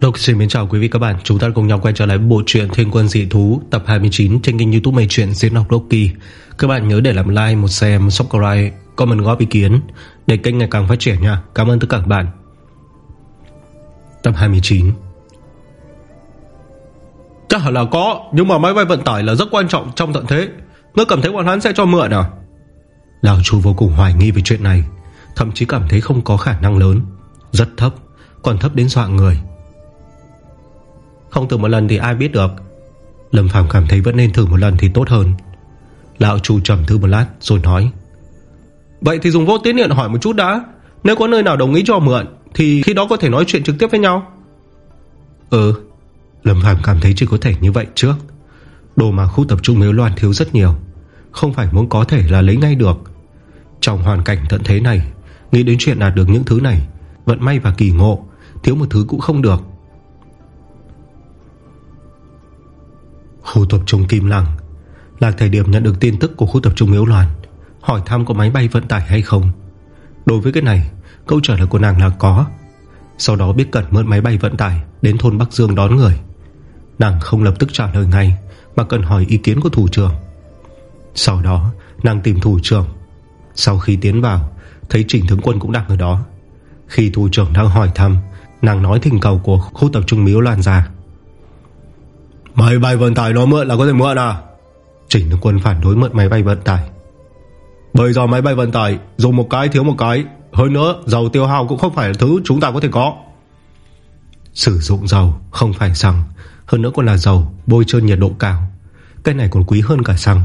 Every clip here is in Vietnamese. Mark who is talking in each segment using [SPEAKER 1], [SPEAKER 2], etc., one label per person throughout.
[SPEAKER 1] Đốc xin mến chào quý vị các bạn. Chúng ta cùng nhau quay trở lại bộ truyện Thiên quân dị thú Tập 29 trên kênh youtube mây chuyện diễn học Loki Các bạn nhớ để làm like, một share, một subscribe Comment góp ý kiến Để kênh ngày càng phát triển nha. Cảm ơn tất cả các bạn. Tập 29 Chắc hẳn là có Nhưng mà máy bay vận tải là rất quan trọng trong tận thế. Ngươi cảm thấy bọn hắn sẽ cho mượn à? Lão chủ vô cùng hoài nghi về chuyện này Thậm chí cảm thấy không có khả năng lớn. Rất thấp Còn thấp đến dọa người không thử một lần thì ai biết được. Lâm Phàm cảm thấy vẫn nên thử một lần thì tốt hơn. Lão chủ trầm thư một lát rồi nói, Vậy thì dùng vô tiến điện hỏi một chút đã. Nếu có nơi nào đồng ý cho mượn, Thì khi đó có thể nói chuyện trực tiếp với nhau. Ừ Lâm Phàm cảm thấy chỉ có thể như vậy trước. Đồ mà khu tập trung miếu loạn thiếu rất nhiều, Không phải muốn có thể là lấy ngay được. Trong hoàn cảnh tận thế này, Nghĩ đến chuyện đạt được những thứ này, Vận may và kỳ ngộ, Thiếu một thứ cũng không được. Khu tập trung Kim Lăng. Là thời điểm nhận được tin tức của khu tập trung Miếu Loan, Hỏi thăm có máy bay vận tải hay không. Đối với cái này, Câu trả lời của nàng là có. Sau đó biết cần mượn máy bay vận tải Đến thôn Bắc Dương đón người. Nàng không lập tức trả lời ngay, Mà cần hỏi ý kiến của thủ trưởng. Sau đó, nàng tìm thủ trưởng. Sau khi tiến vào, Thấy Trình Tướng Quân cũng đang ở đó. Khi thủ trưởng đang hỏi thăm, Nàng nói thỉnh cầu của khu tập trung Miếu Loan ra. Máy bay vận tải nó mượn là có thể mượn à? Trình tướng quân phản đối mượn máy bay vận tải. Bởi do máy bay vận tải Dùng một cái thiếu một cái, Hơn nữa dầu tiêu hao cũng không phải là thứ chúng ta có thể có. Sử dụng dầu Không phải xăng, Hơn nữa còn là dầu bôi trơn nhiệt độ cao. Cái này còn quý hơn cả xăng.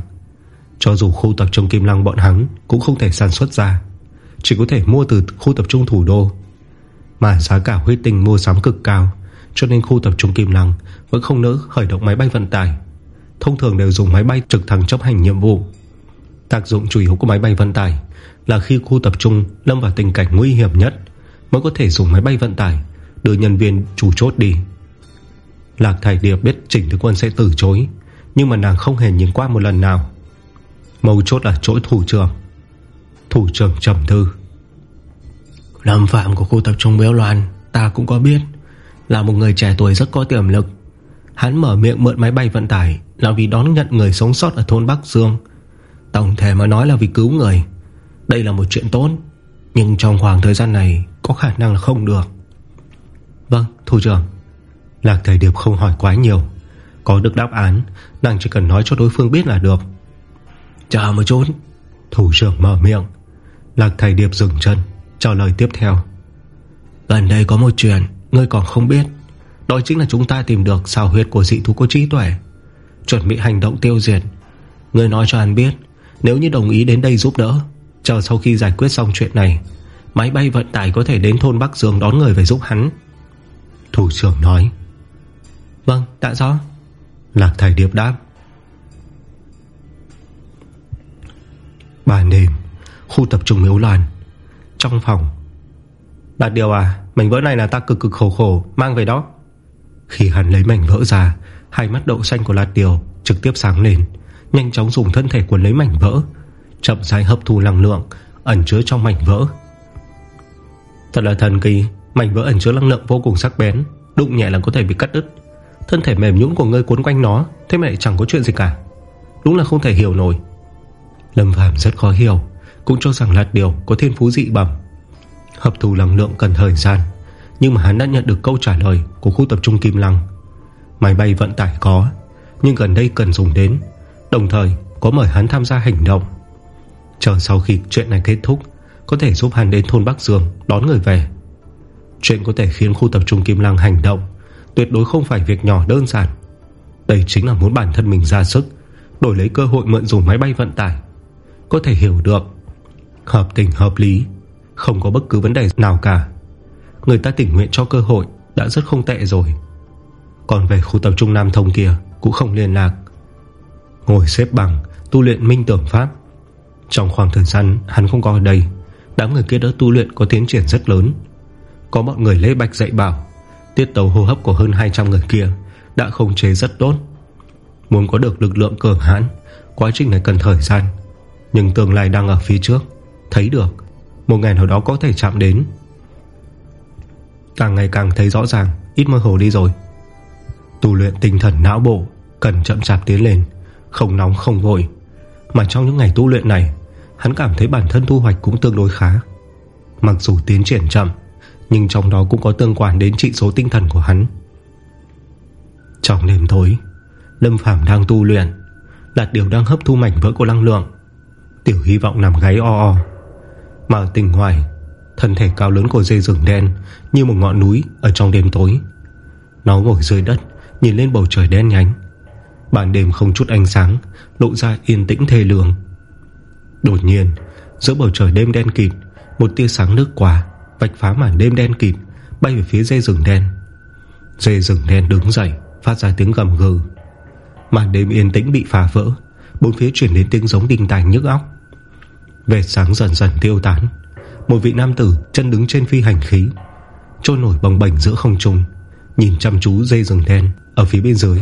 [SPEAKER 1] Cho dù khu tập trung Kim Lăng bọn hắn Cũng không thể sản xuất ra, Chỉ có thể mua từ khu tập trung thủ đô. Mà giá cả huyết tinh mua sắm cực cao, cho nên khu tập trung Kim Lăng vẫn không nỡ khởi động máy bay vận tải. Thông thường đều dùng máy bay trực thăng chấp hành nhiệm vụ. Tác dụng chủ yếu của máy bay vận tải Là khi khu tập trung lâm vào tình cảnh nguy hiểm nhất, Mới có thể dùng máy bay vận tải, Đưa nhân viên chủ chốt đi. Lạc Thải Điệp biết Trình Thứ Quân sẽ từ chối, Nhưng mà nàng không hề nhìn qua một lần nào. Mâu chốt là chỗ thủ trưởng. Thủ trưởng trầm thư Lâm phạm của khu tập trung Béo Loan, Ta cũng có biết, là một người trẻ tuổi rất có tiềm lực. Hắn mở miệng mượn máy bay vận tải Là vì đón nhận người sống sót ở thôn Bắc Dương. Tổng thể mà nói là vì cứu người. Đây là một chuyện tốt Nhưng trong khoảng thời gian này Có khả năng là không được. Vâng, thủ trưởng. Lạc Thầy Điệp không hỏi quá nhiều. Có được đáp án Nàng chỉ cần nói cho đối phương biết là được. Chờ một chút. Thủ trưởng mở miệng. Lạc Thầy Điệp dừng chân Trả lời tiếp theo. Gần đây có một chuyện Ngươi còn không biết. Đó chính là chúng ta tìm được xào huyệt của dị thú có trí tuệ. Chuẩn bị hành động tiêu diệt. Người nói cho hắn biết, Nếu như đồng ý đến đây giúp đỡ, Chờ sau khi giải quyết xong chuyện này, Máy bay vận tải có thể đến thôn Bắc Dương Đón người về giúp hắn. Thủ trưởng nói. Vâng đã rõ. Lạc thầy điệp đáp. Ban đêm, Khu tập trung miếu loàn Trong phòng. Đạt điều à Mảnh vỡ này là ta cực cực khổ khổ, Mang về đó. Khi hắn lấy mảnh vỡ ra, Hai mắt đậu xanh của Lạt Điều trực tiếp sáng lên, Nhanh chóng dùng thân thể cuốn lấy mảnh vỡ, Chậm rãi hấp thu năng lượng, Ẩn chứa trong mảnh vỡ. Thật là thần kỳ, Mảnh vỡ ẩn chứa năng lượng vô cùng sắc bén, Đụng nhẹ là có thể bị cắt đứt. Thân thể mềm nhũng của ngươi cuốn quanh nó, Thế mà lại chẳng có chuyện gì cả. Đúng là không thể hiểu nổi. Lâm Phàm rất khó hiểu, Cũng cho rằng Lạt Điều có thiên phú dị bẩm, Hấp thu năng lượng cần thời gian. Nhưng mà hắn đã nhận được câu trả lời Của khu tập trung Kim Lăng. Máy bay vận tải có, Nhưng gần đây cần dùng đến, Đồng thời có mời hắn tham gia hành động. Chờ sau khi chuyện này kết thúc, Có thể giúp hắn đến thôn Bắc Dương Đón người về. Chuyện có thể khiến khu tập trung Kim Lăng hành động Tuyệt đối không phải việc nhỏ đơn giản. Đây chính là muốn bản thân mình ra sức, Đổi lấy cơ hội mượn dùng máy bay vận tải. Có thể hiểu được, Hợp tình hợp lý, không có bất cứ vấn đề nào cả. Người ta tình nguyện cho cơ hội Đã rất không tệ rồi. Còn về khu tập trung Nam Thông kia Cũng không liên lạc. Ngồi xếp bằng, tu luyện minh tưởng pháp. Trong khoảng thời gian hắn không có ở đây, Đám người kia đã tu luyện có tiến triển rất lớn. Có mọi người lễ bạch dạy bảo, Tiết tấu hô hấp của hơn 200 người kia Đã khống chế rất tốt. Muốn có được lực lượng cường hãn, Quá trình này cần thời gian. Nhưng tương lai đang ở phía trước, Thấy được, một ngày nào đó có thể chạm đến. Càng ngày càng thấy rõ ràng, Ít mơ hồ đi rồi. Tu luyện tinh thần não bộ, Cần chậm chạp tiến lên, Không nóng, không vội. Mà trong những ngày tu luyện này, Hắn cảm thấy bản thân thu hoạch cũng tương đối khá. Mặc dù tiến triển chậm, Nhưng trong đó cũng có tương quan đến trị số tinh thần của hắn. Trong đêm tối, Lâm Phàm đang tu luyện, Đạt điều đang hấp thu mảnh vỡ của năng lượng. Tiểu hy vọng nằm gáy o o. Mà ở tỉnh ngoài Thân thể cao lớn của dê rừng đen Như một ngọn núi ở trong đêm tối. Nó ngồi dưới đất, Nhìn lên bầu trời đen nhánh. Bản đêm không chút ánh sáng, Lộ ra yên tĩnh thê lương. Đột nhiên, Giữa bầu trời đêm đen kịt, Một tia sáng nước qua, Vạch phá mảng đêm đen kịt, Bay về phía dê rừng đen. Dê rừng đen đứng dậy, Phát ra tiếng gầm gừ. Màn đêm yên tĩnh bị phá vỡ, Bốn phía chuyển đến tiếng giống đinh tài nhức óc. Vệt sáng dần dần tiêu tán. Một vị nam tử chân đứng trên phi hành khí, Trôi nổi bồng bềnh giữa không trung, Nhìn chăm chú dây rừng đen Ở phía bên dưới.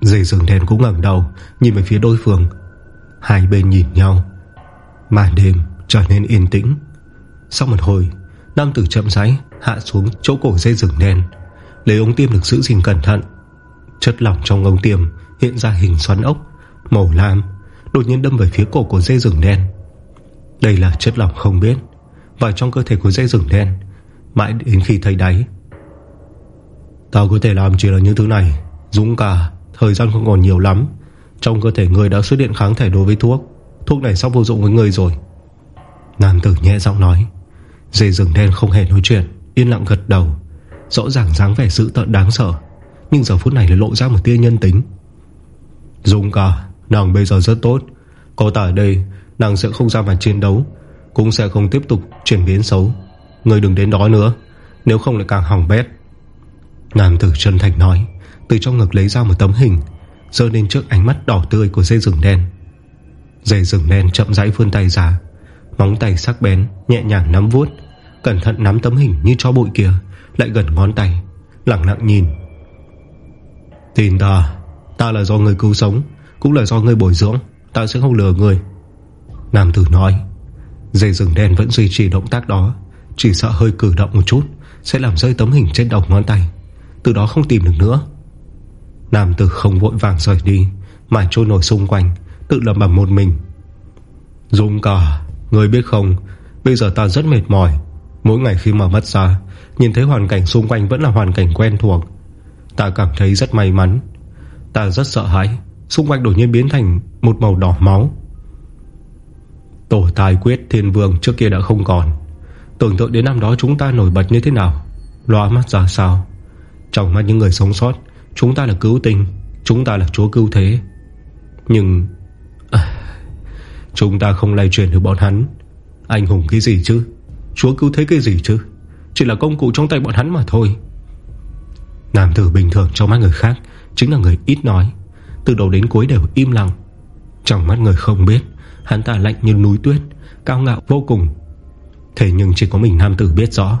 [SPEAKER 1] Dây rừng đen cũng ngẩng đầu Nhìn về phía đối phương. Hai bên nhìn nhau. Màn đêm trở nên yên tĩnh. Sau một hồi, Nam tử chậm rãi hạ xuống chỗ cổ dây rừng đen Lấy ống tiêm được giữ gìn cẩn thận. Chất lỏng trong ống tiêm Hiện ra hình xoắn ốc. Màu lam Đột nhiên đâm về phía cổ của dây rừng đen. Đây là chất lỏng không biết Vào trong cơ thể của dây rừng đen, Mãi đến khi thấy đáy. Tao có thể làm chỉ là những thứ này, Dũng cả, Thời gian không còn nhiều lắm. Trong cơ thể người đã xuất hiện kháng thể đối với thuốc Thuốc này sắp vô dụng với người rồi. Nam tử nhẹ giọng nói. Dây rừng đen không hề nói chuyện, Yên lặng gật đầu. Rõ ràng dáng vẻ sự tợn đáng sợ, Nhưng giờ phút này lại lộ ra một tia nhân tính. Dũng cả Nàng bây giờ rất tốt. Có ta ở đây, Nàng sẽ không ra mặt chiến đấu, Cũng sẽ không tiếp tục chuyển biến xấu. Người đừng đến đó nữa, Nếu không lại càng hỏng bét. Nam tử chân thành nói, Từ trong ngực lấy ra một tấm hình, Dơ lên trước ánh mắt đỏ tươi của dây rừng đen. Dây rừng đen chậm rãi vươn tay ra, Móng tay sắc bén, Nhẹ nhàng nắm vuốt, Cẩn thận nắm tấm hình như cho bụi kia, Lại gần ngón tay, Lặng lặng nhìn. Tin ta Ta là do người cứu sống cũng là do người bồi dưỡng, Ta sẽ không lừa người Nam tử nói, Dây rừng đen vẫn duy trì động tác đó, Chỉ sợ hơi cử động một chút, Sẽ làm rơi tấm hình trên đầu ngón tay. Từ đó không tìm được nữa. Nam tử không vội vàng rời đi, Mà trôi nổi xung quanh, Tự lầm bằng một mình. Dũng cả Người biết không, Bây giờ ta rất mệt mỏi. Mỗi ngày khi mở mắt ra, Nhìn thấy hoàn cảnh xung quanh vẫn là hoàn cảnh quen thuộc. Ta cảm thấy rất may mắn. Ta rất sợ hãi. Xung quanh đột nhiên biến thành một màu đỏ máu. Tổ tài quyết thiên vương trước kia đã không còn. Tưởng tượng đến năm đó chúng ta nổi bật như thế nào Loa mắt ra sao. Trong mắt những người sống sót Chúng ta là cứu tinh Chúng ta là chúa cứu thế. Nhưng à, Chúng ta không lay truyền được bọn hắn. Anh hùng cái gì chứ? Chúa cứu thế cái gì chứ? Chỉ là công cụ trong tay bọn hắn mà thôi. Nam tử bình thường trong mắt người khác Chính là người ít nói. Từ đầu đến cuối đều im lặng. Trong mắt người không biết Hắn ta lạnh như núi tuyết Cao ngạo vô cùng. Thế nhưng chỉ có mình nam tử biết rõ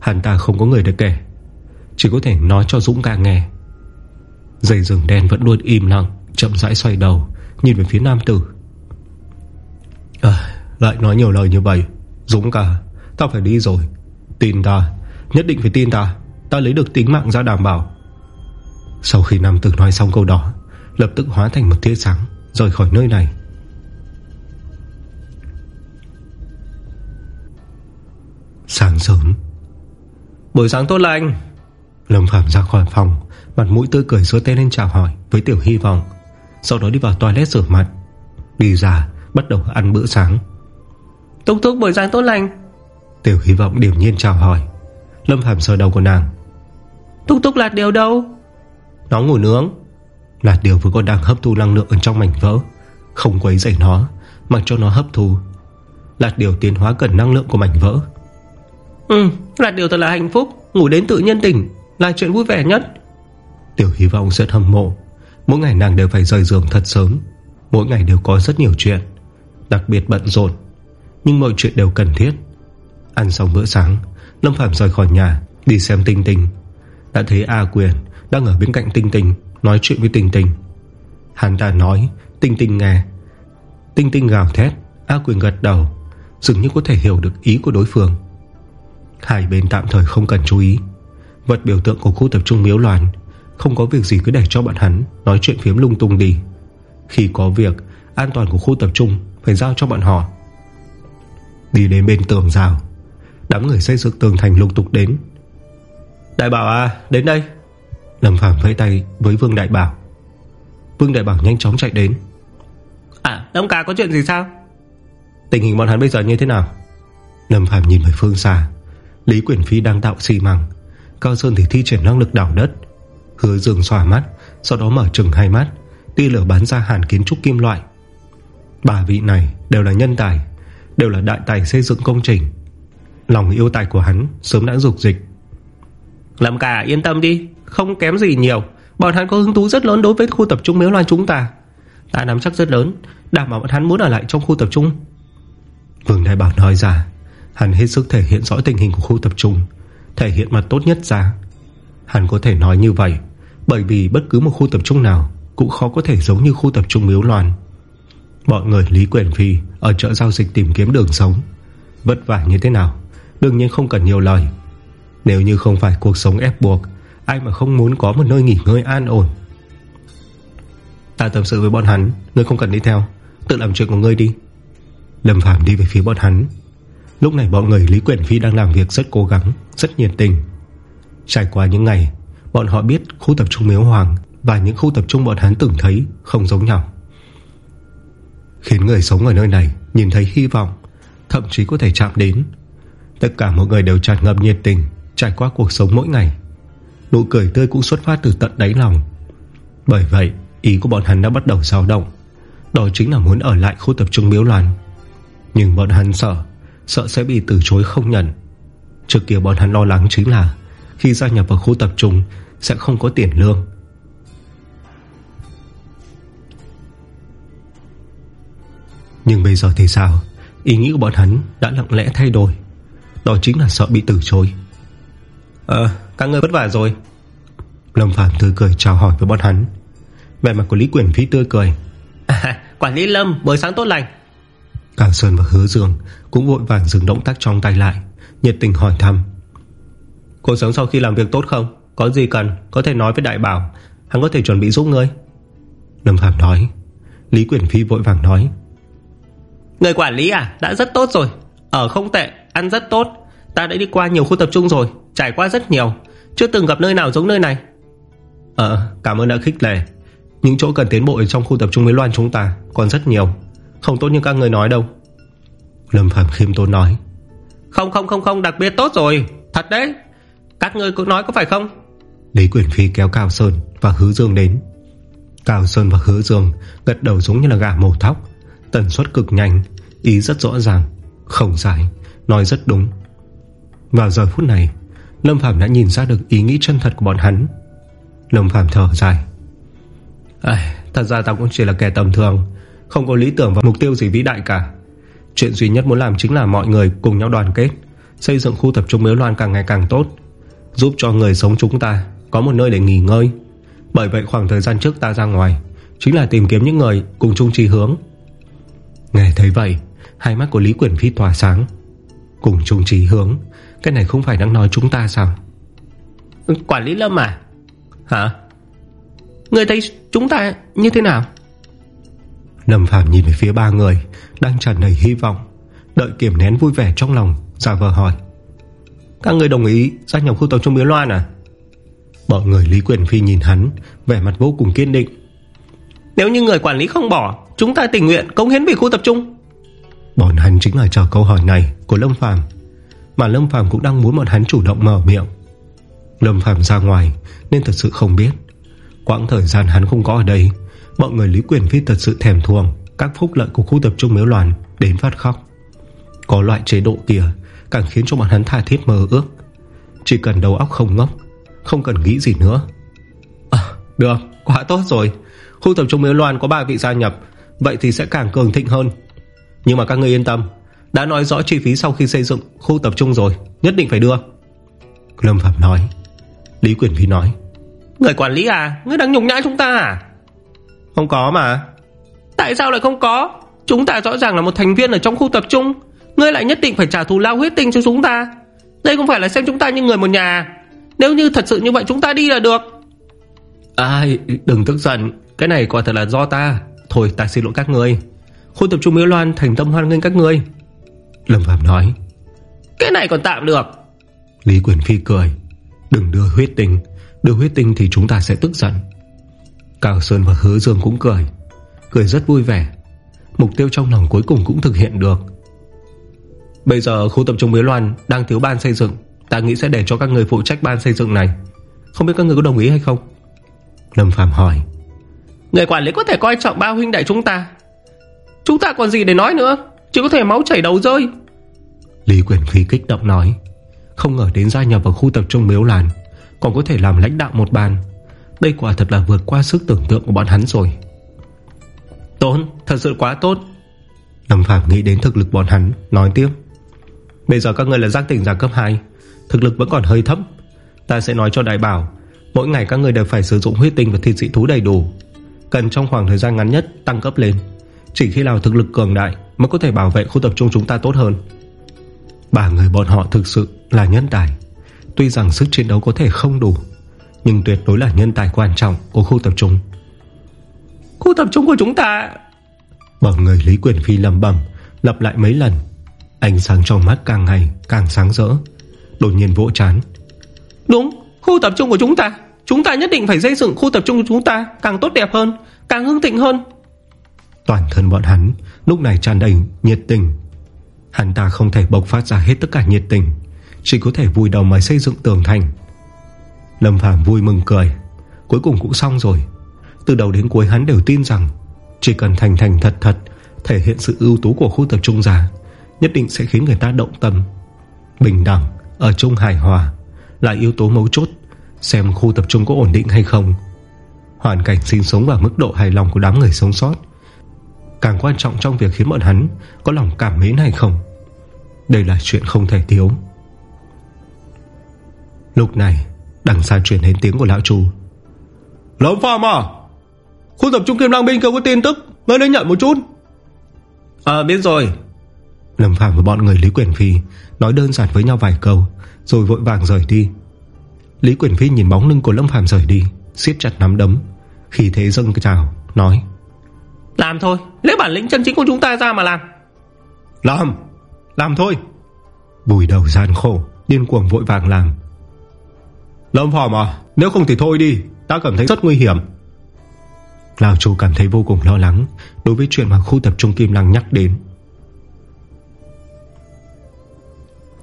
[SPEAKER 1] Hắn ta không có người để kể Chỉ có thể nói cho Dũng ca nghe. Dây rừng đen vẫn luôn im lặng Chậm rãi xoay đầu Nhìn về phía nam tử. À, Lại nói nhiều lời như vậy Dũng ca Ta phải đi rồi. Tin ta Nhất định phải tin ta Ta lấy được tính mạng ra đảm bảo. Sau khi nam tử nói xong câu đó Lập tức hóa thành một tia sáng Rời khỏi nơi này. Sáng sớm. Buổi sáng tốt lành. Lâm Phạm ra khỏi phòng Mặt mũi tươi cười xưa tên lên chào hỏi Với Tiểu Hy vọng Sau đó đi vào toilet rửa mặt. Đi ra bắt đầu ăn bữa sáng. Túc túc buổi sáng tốt lành. Tiểu Hy vọng điểm nhiên chào hỏi. Lâm Phạm sờ đầu của nàng. Túc túc lạt điều đâu? Nó ngủ nướng Lạt điều vừa còn đang hấp thu năng lượng ở trong mảnh vỡ Không quấy dậy nó Mặc cho nó hấp thu. Lạt điều tiến hóa cần năng lượng của mảnh vỡ. Ừ Lạt điều thật là hạnh phúc Ngủ đến tự nhiên tỉnh Là chuyện vui vẻ nhất. Tiểu hy vọng rất hâm mộ. Mỗi ngày nàng đều phải rời giường thật sớm. Mỗi ngày đều có rất nhiều chuyện Đặc biệt bận rộn. Nhưng mọi chuyện đều cần thiết. Ăn xong bữa sáng Lâm Phạm rời khỏi nhà Đi xem Tinh Tinh. Đã thấy A Quyền đang ở bên cạnh Tinh Tinh Nói chuyện với Tinh Tinh Hắn ta nói Tinh Tinh nghe. Tinh Tinh gào thét, A Quyền gật đầu, Dường như có thể hiểu được ý của đối phương. Hai bên tạm thời không cần chú ý. Vật biểu tượng của khu tập trung miếu loạn, Không có việc gì cứ để cho bọn hắn Nói chuyện phiếm lung tung đi. Khi có việc, An toàn của khu tập trung Phải giao cho bọn họ. Đi đến bên tường rào, Đám người xây dựng tường thành lục tục đến. Đại bảo à đến đây. Lâm Phạm vẫy tay với Vương Đại Bảo. Vương Đại Bảo nhanh chóng chạy đến.
[SPEAKER 2] À Đông ca có chuyện gì sao?
[SPEAKER 1] Tình hình bọn hắn bây giờ như thế nào? Lâm Phạm nhìn về phương xa. Lý Quyển Phi đang tạo xi măng. Cao Sơn thì thi triển năng lực đảo đất. Hứa dường xòa mắt Sau đó mở trừng hai mắt. Ti lửa bắn ra hàn kiến trúc kim loại. Ba vị này đều là nhân tài Đều là đại tài xây dựng công trình. Lòng yêu tài của hắn Sớm đã dục dịch.
[SPEAKER 2] Lâm cả yên tâm đi không kém gì nhiều. Bọn hắn có hứng thú rất lớn đối với khu tập trung miếu loan chúng ta. Ta nắm chắc rất lớn, Đảm bảo bọn hắn muốn ở lại trong khu tập trung.
[SPEAKER 1] Vương Đại Bảo nói ra, Hắn hết sức thể hiện rõ tình hình của khu tập trung, Thể hiện mặt tốt nhất ra. Hắn có thể nói như vậy, Bởi vì bất cứ một khu tập trung nào Cũng khó có thể giống như khu tập trung miếu loan. Bọn người Lý Quyền Phi Ở chợ giao dịch tìm kiếm đường sống. Vất vả như thế nào, Đương nhiên không cần nhiều lời. Nếu như không phải cuộc sống ép buộc Ai mà không muốn có một nơi nghỉ ngơi an ổn? Ta tâm sự với bọn hắn, Ngươi không cần đi theo. Tự làm chuyện của ngươi đi. Lâm Phàm đi về phía bọn hắn. Lúc này bọn người Lý Quyển Phi đang làm việc rất cố gắng, Rất nhiệt tình. Trải qua những ngày, Bọn họ biết khu tập trung Miếu Hoàng Và những khu tập trung bọn hắn từng thấy không giống nhau. Khiến người sống ở nơi này Nhìn thấy hy vọng, Thậm chí có thể chạm đến. Tất cả mọi người đều tràn ngập nhiệt tình, Trải qua cuộc sống mỗi ngày. Nụ cười tươi cũng xuất phát từ tận đáy lòng. Bởi vậy, Ý của bọn hắn đã bắt đầu dao động. Đó chính là muốn ở lại khu tập trung miếu loạn. Nhưng bọn hắn sợ Sợ sẽ bị từ chối không nhận. Trước kia bọn hắn lo lắng chính là, Khi gia nhập vào khu tập trung, Sẽ không có tiền lương. Nhưng bây giờ thì sao? Ý nghĩ của bọn hắn đã lặng lẽ thay đổi. Đó chính là sợ bị từ chối.
[SPEAKER 2] Ờ các người vất vả rồi.
[SPEAKER 1] Lâm Phạm tươi cười chào hỏi với bọn hắn. Về mặt của Lý Quyển Phi tươi cười.
[SPEAKER 2] À, Quản lý Lâm buổi sáng tốt lành.
[SPEAKER 1] Cao Sơn và Hứa Dương Cũng vội vàng dừng động tác trong tay lại Nhiệt tình hỏi thăm.
[SPEAKER 2] Cuộc sống sau khi làm việc tốt không? Có gì cần? Có thể nói với Đại Bảo Hắn có thể chuẩn bị giúp ngươi.
[SPEAKER 1] Lâm Phạm nói. Lý Quyển Phi vội vàng nói.
[SPEAKER 2] Người quản lý à đã rất tốt rồi. Ở không tệ ăn rất tốt. Ta đã đi qua nhiều khu tập trung rồi Trải qua rất nhiều Chưa từng gặp nơi nào giống nơi này.
[SPEAKER 1] Ờ cảm ơn đã khích lệ. Những chỗ cần tiến bộ trong khu tập trung Mỹ Loan chúng ta Còn rất nhiều. Không tốt như các người nói đâu. Lâm Phạm khiêm tốn nói.
[SPEAKER 2] Không không không không đặc biệt tốt rồi. Thật đấy. Các người cũng nói có phải không?
[SPEAKER 1] Lý Quyển Phi kéo Cao Sơn và Hứa Dương đến. Cao Sơn và Hứa Dương Gật đầu giống như là gà mổ thóc. Tần suất cực nhanh Ý rất rõ ràng Không sai Nói rất đúng. Vào giờ phút này Lâm Phạm đã nhìn ra được ý nghĩ chân thật của bọn hắn. Lâm Phạm thở dài.
[SPEAKER 2] À, Thật ra tao cũng chỉ là kẻ tầm thường Không có lý tưởng và mục tiêu gì vĩ đại cả. Chuyện duy nhất muốn làm chính là mọi người cùng nhau đoàn kết Xây dựng khu tập trung miếu loan càng ngày càng tốt Giúp cho người sống chúng ta Có một nơi để nghỉ ngơi. Bởi vậy khoảng thời gian trước ta ra ngoài Chính là tìm kiếm những người cùng chung trí hướng.
[SPEAKER 1] Nghe thấy vậy Hai mắt của Lý Quyển Phi tỏa sáng. Cùng chung trí hướng. Cái này không phải đang nói chúng ta sao?
[SPEAKER 2] Quản lý Lâm à? Hả? Người thấy chúng ta như thế nào?
[SPEAKER 1] Lâm Phạm nhìn về phía ba người Đang tràn đầy hy vọng Đợi kiểm nén vui vẻ trong lòng Giả vờ hỏi.
[SPEAKER 2] Các người đồng ý gia nhập khu tập trung Miếu Loan à?
[SPEAKER 1] Bọn người Lý Quyền Phi nhìn hắn Vẻ mặt vô cùng kiên định.
[SPEAKER 2] Nếu như người quản lý không bỏ Chúng ta tình nguyện cống hiến vì khu tập trung.
[SPEAKER 1] Bọn hắn chính là chờ câu hỏi này Của Lâm Phàm mà Lâm Phàm cũng đang muốn bọn hắn chủ động mở miệng. Lâm Phàm ra ngoài Nên thật sự không biết. Quãng thời gian hắn không có ở đây Bọn người Lý Quyền Phi thật sự thèm thuồng Các phúc lợi của khu tập trung miếu loạn Đến phát khóc. Có loại chế độ kia Càng khiến cho bọn hắn tha thiết mơ ước. Chỉ cần đầu óc không ngốc Không cần nghĩ gì nữa.
[SPEAKER 2] À, Được, quá tốt rồi. Khu tập trung miếu loan có 3 vị gia nhập Vậy thì sẽ càng cường thịnh hơn. Nhưng mà các người yên tâm đã nói rõ chi phí sau khi xây dựng khu tập trung rồi, Nhất định phải đưa.
[SPEAKER 1] Lâm Phạm nói. Lý Quyền Phi nói.
[SPEAKER 2] Người quản lý à? Ngươi đang nhục nhã chúng ta à?
[SPEAKER 1] Không có mà.
[SPEAKER 2] Tại sao lại không có? Chúng ta rõ ràng là một thành viên ở trong khu tập trung. Ngươi lại nhất định phải trả thù lao huyết tinh cho chúng ta. Đây không phải là xem chúng ta như người một nhà. Nếu như thật sự như vậy chúng ta đi là được. Ai, đừng tức giận. Cái này quả thật là do ta. Thôi, ta xin lỗi các người Khu tập trung Miếu Loan thành tâm hoan nghênh các người Lâm Phạm nói. Cái này còn tạm được.
[SPEAKER 1] Lý Quyền Phi cười. Đừng đưa huyết tinh. Đưa huyết tinh thì chúng ta sẽ tức giận. Cao Sơn và Hứa Dương cũng cười. Cười rất vui vẻ. Mục tiêu trong lòng cuối cùng cũng thực hiện được.
[SPEAKER 2] Bây giờ khu tập trung Miếu Loan Đang thiếu ban xây dựng. Ta nghĩ sẽ để cho các người phụ trách ban xây dựng này. Không biết các người có đồng ý hay không?
[SPEAKER 1] Lâm Phạm hỏi.
[SPEAKER 2] Người quản lý có thể coi trọng ba huynh đại chúng ta. Chúng ta còn gì để nói nữa Chỉ có thể máu chảy đầu rơi.
[SPEAKER 1] Lý Quyền Phi kích động nói Không ngờ đến gia nhập vào khu tập trung Miếu Loan Còn có thể làm lãnh đạo một ban Đây quả thật là vượt qua sức tưởng tượng của bọn hắn rồi.
[SPEAKER 2] Tốt, thật sự quá tốt.
[SPEAKER 1] Lâm Phạm nghĩ đến thực lực bọn hắn Nói tiếp
[SPEAKER 2] Bây giờ các người là giác tỉnh giả cấp 2 Thực lực vẫn còn hơi thấp. Ta sẽ nói cho đại bảo Mỗi ngày các người đều phải sử dụng huyết tinh và thịt dị thú đầy đủ Cần trong khoảng thời gian ngắn nhất Tăng cấp lên. Chỉ khi nào thực lực cường đại Mới có thể bảo vệ khu tập trung chúng ta tốt hơn.
[SPEAKER 1] Ba người bọn họ thực sự là nhân tài. Tuy rằng sức chiến đấu có thể không đủ Nhưng tuyệt đối là nhân tài quan trọng Của khu tập trung.
[SPEAKER 2] Khu tập trung của chúng ta.
[SPEAKER 1] Bọn người Lý Quyền Phi lầm bẩm Lặp lại mấy lần. Ánh sáng trong mắt càng ngày càng sáng rỡ. Đột nhiên vỗ chán.
[SPEAKER 2] Đúng, khu tập trung của chúng ta. Chúng ta nhất định phải xây dựng khu tập trung của chúng ta Càng tốt đẹp hơn, càng hưng thịnh hơn
[SPEAKER 1] Toàn thân bọn hắn. Lúc này tràn đầy nhiệt tình. Hắn ta không thể bộc phát ra hết tất cả nhiệt tình, Chỉ có thể vui đầu mà xây dựng tường thành. Lâm Phàm vui mừng cười. Cuối cùng cũng xong rồi. Từ đầu đến cuối hắn đều tin rằng, Chỉ cần thành thành thật thật, Thể hiện sự ưu tú của khu tập trung giả, Nhất định sẽ khiến người ta động tâm. Bình đẳng, Ở chung hài hòa, Là yếu tố mấu chốt, Xem khu tập trung có ổn định hay không. Hoàn cảnh sinh sống và mức độ hài lòng của đám người sống sót Càng quan trọng trong việc khiến bọn hắn Có lòng cảm mến hay không. Đây là chuyện không thể thiếu. Lúc này Đằng xa truyền đến tiếng của lão chủ
[SPEAKER 2] Lâm Phạm à Khu tập trung Kim Lang Binh kêu có tin tức Ngươi đến nhận một chút. À biết rồi.
[SPEAKER 1] Lâm Phạm và bọn người Lý Quyền Phi Nói đơn giản với nhau vài câu Rồi vội vàng rời đi. Lý Quyền Phi nhìn bóng lưng của Lâm Phạm rời đi siết chặt nắm đấm. Khi thế dâng chào Nói
[SPEAKER 2] làm thôi. Lấy bản lĩnh chân chính của chúng ta ra mà làm.
[SPEAKER 1] Làm. Làm thôi. Bùi đầu gian khổ, Điên cuồng vội vàng làm.
[SPEAKER 2] Lâm Phạm à Nếu không thì thôi đi. Ta cảm thấy rất nguy hiểm.
[SPEAKER 1] Lào chủ cảm thấy vô cùng lo lắng Đối với chuyện mà khu tập trung Kim Lăng nhắc đến.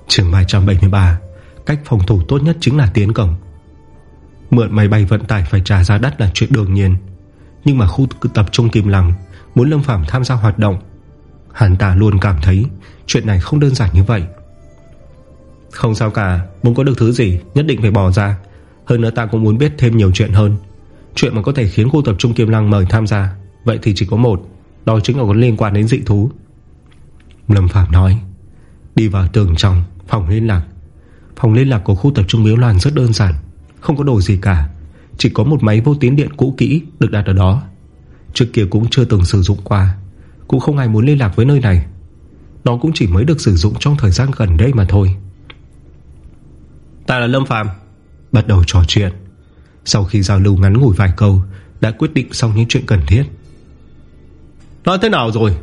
[SPEAKER 1] Trường 373 Cách phòng thủ tốt nhất chính là tiến cổng Mượn máy bay vận tải phải trả giá đắt là chuyện đương nhiên. Nhưng mà khu tập trung Kim Lăng Muốn Lâm Phạm tham gia hoạt động, Hắn ta luôn cảm thấy Chuyện này không đơn giản như vậy.
[SPEAKER 2] Không sao cả, Muốn có được thứ gì nhất định phải bỏ ra. Hơn nữa ta cũng muốn biết thêm nhiều chuyện hơn. Chuyện mà có thể khiến khu tập trung Kim Lăng mời tham gia, Vậy thì chỉ có một, Đó chính là có liên quan đến dị thú.
[SPEAKER 1] Lâm Phạm nói, Đi vào tường trong, phòng liên lạc. Phòng liên lạc của khu tập trung Miếu Loan rất đơn giản, Không có đồ gì cả. Chỉ có một máy vô tuyến điện cũ kỹ Được đặt ở đó. Trước kia cũng chưa từng sử dụng qua. Cũng không ai muốn liên lạc với nơi này. Nó cũng chỉ mới được sử dụng trong thời gian gần đây mà thôi.
[SPEAKER 2] Ta là Lâm Phàm.
[SPEAKER 1] Bắt đầu trò chuyện. Sau khi giao lưu ngắn ngủi vài câu Đã quyết định xong những chuyện cần thiết.
[SPEAKER 2] Nói thế nào rồi?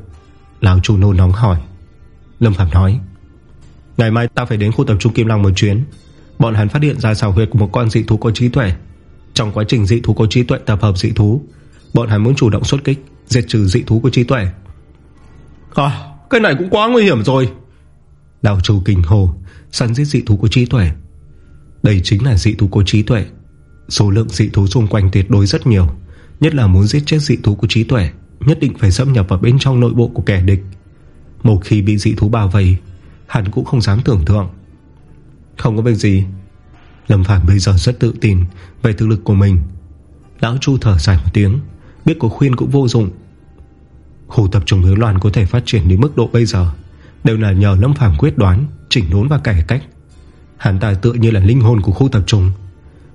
[SPEAKER 1] Lão chủ nô nóng hỏi. Lâm Phạm nói. Ngày mai ta phải đến khu tập trung Kim Lăng một chuyến. Bọn hắn phát hiện ra xào huyệt của một con dị thú có trí tuệ. Trong quá trình dị thú có trí tuệ tập hợp dị thú Bọn hắn muốn chủ động xuất kích, Diệt trừ dị thú của trí tuệ.
[SPEAKER 2] À cái này cũng quá nguy hiểm rồi.
[SPEAKER 1] Đào trù kinh hồ Săn giết dị thú của trí tuệ. Đây chính là dị thú của trí tuệ. Số lượng dị thú xung quanh tuyệt đối rất nhiều, Nhất là muốn giết chết dị thú của trí tuệ, Nhất định phải xâm nhập vào bên trong nội bộ của kẻ địch. Một khi bị dị thú bao vây, Hắn cũng không dám tưởng tượng.
[SPEAKER 2] Không có việc gì.
[SPEAKER 1] Lâm Phàm bây giờ rất tự tin Về thực lực của mình. Lão Chu thở dài một tiếng. Biết có khuyên cũng vô dụng. Khu tập trung hướng loạn có thể phát triển đến mức độ bây giờ Đều là nhờ Lâm Phàm quyết đoán Chỉnh đốn và cải cách. Hắn ta tựa như là linh hồn của khu tập trung.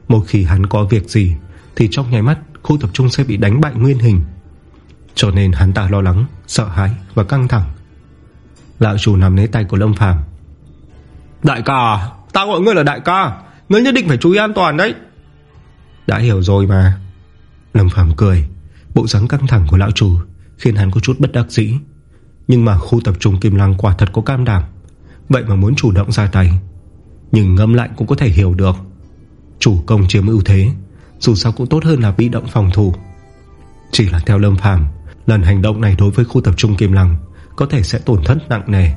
[SPEAKER 1] Một khi hắn có việc gì Thì trong nháy mắt khu tập trung sẽ bị đánh bại nguyên hình. Cho nên hắn ta lo lắng Sợ hãi và căng thẳng. Lão chủ nắm lấy tay của Lâm Phàm.
[SPEAKER 2] Đại ca Ta gọi ngươi là đại ca Ngươi nhất định phải chú ý an toàn đấy.
[SPEAKER 1] Đã hiểu rồi mà. Lâm Phàm cười Bộ dáng căng thẳng của lão chủ Khiến hắn có chút bất đắc dĩ. Nhưng mà khu tập trung Kim Lăng quả thật có cam đảm. Vậy mà muốn chủ động ra tay, Nhưng ngâm lại cũng có thể hiểu được. Chủ công chiếm ưu thế, Dù sao cũng tốt hơn là bị động phòng thủ. Chỉ là theo Lâm Phàm, Lần hành động này đối với khu tập trung Kim Lăng Có thể sẽ tổn thất nặng nề.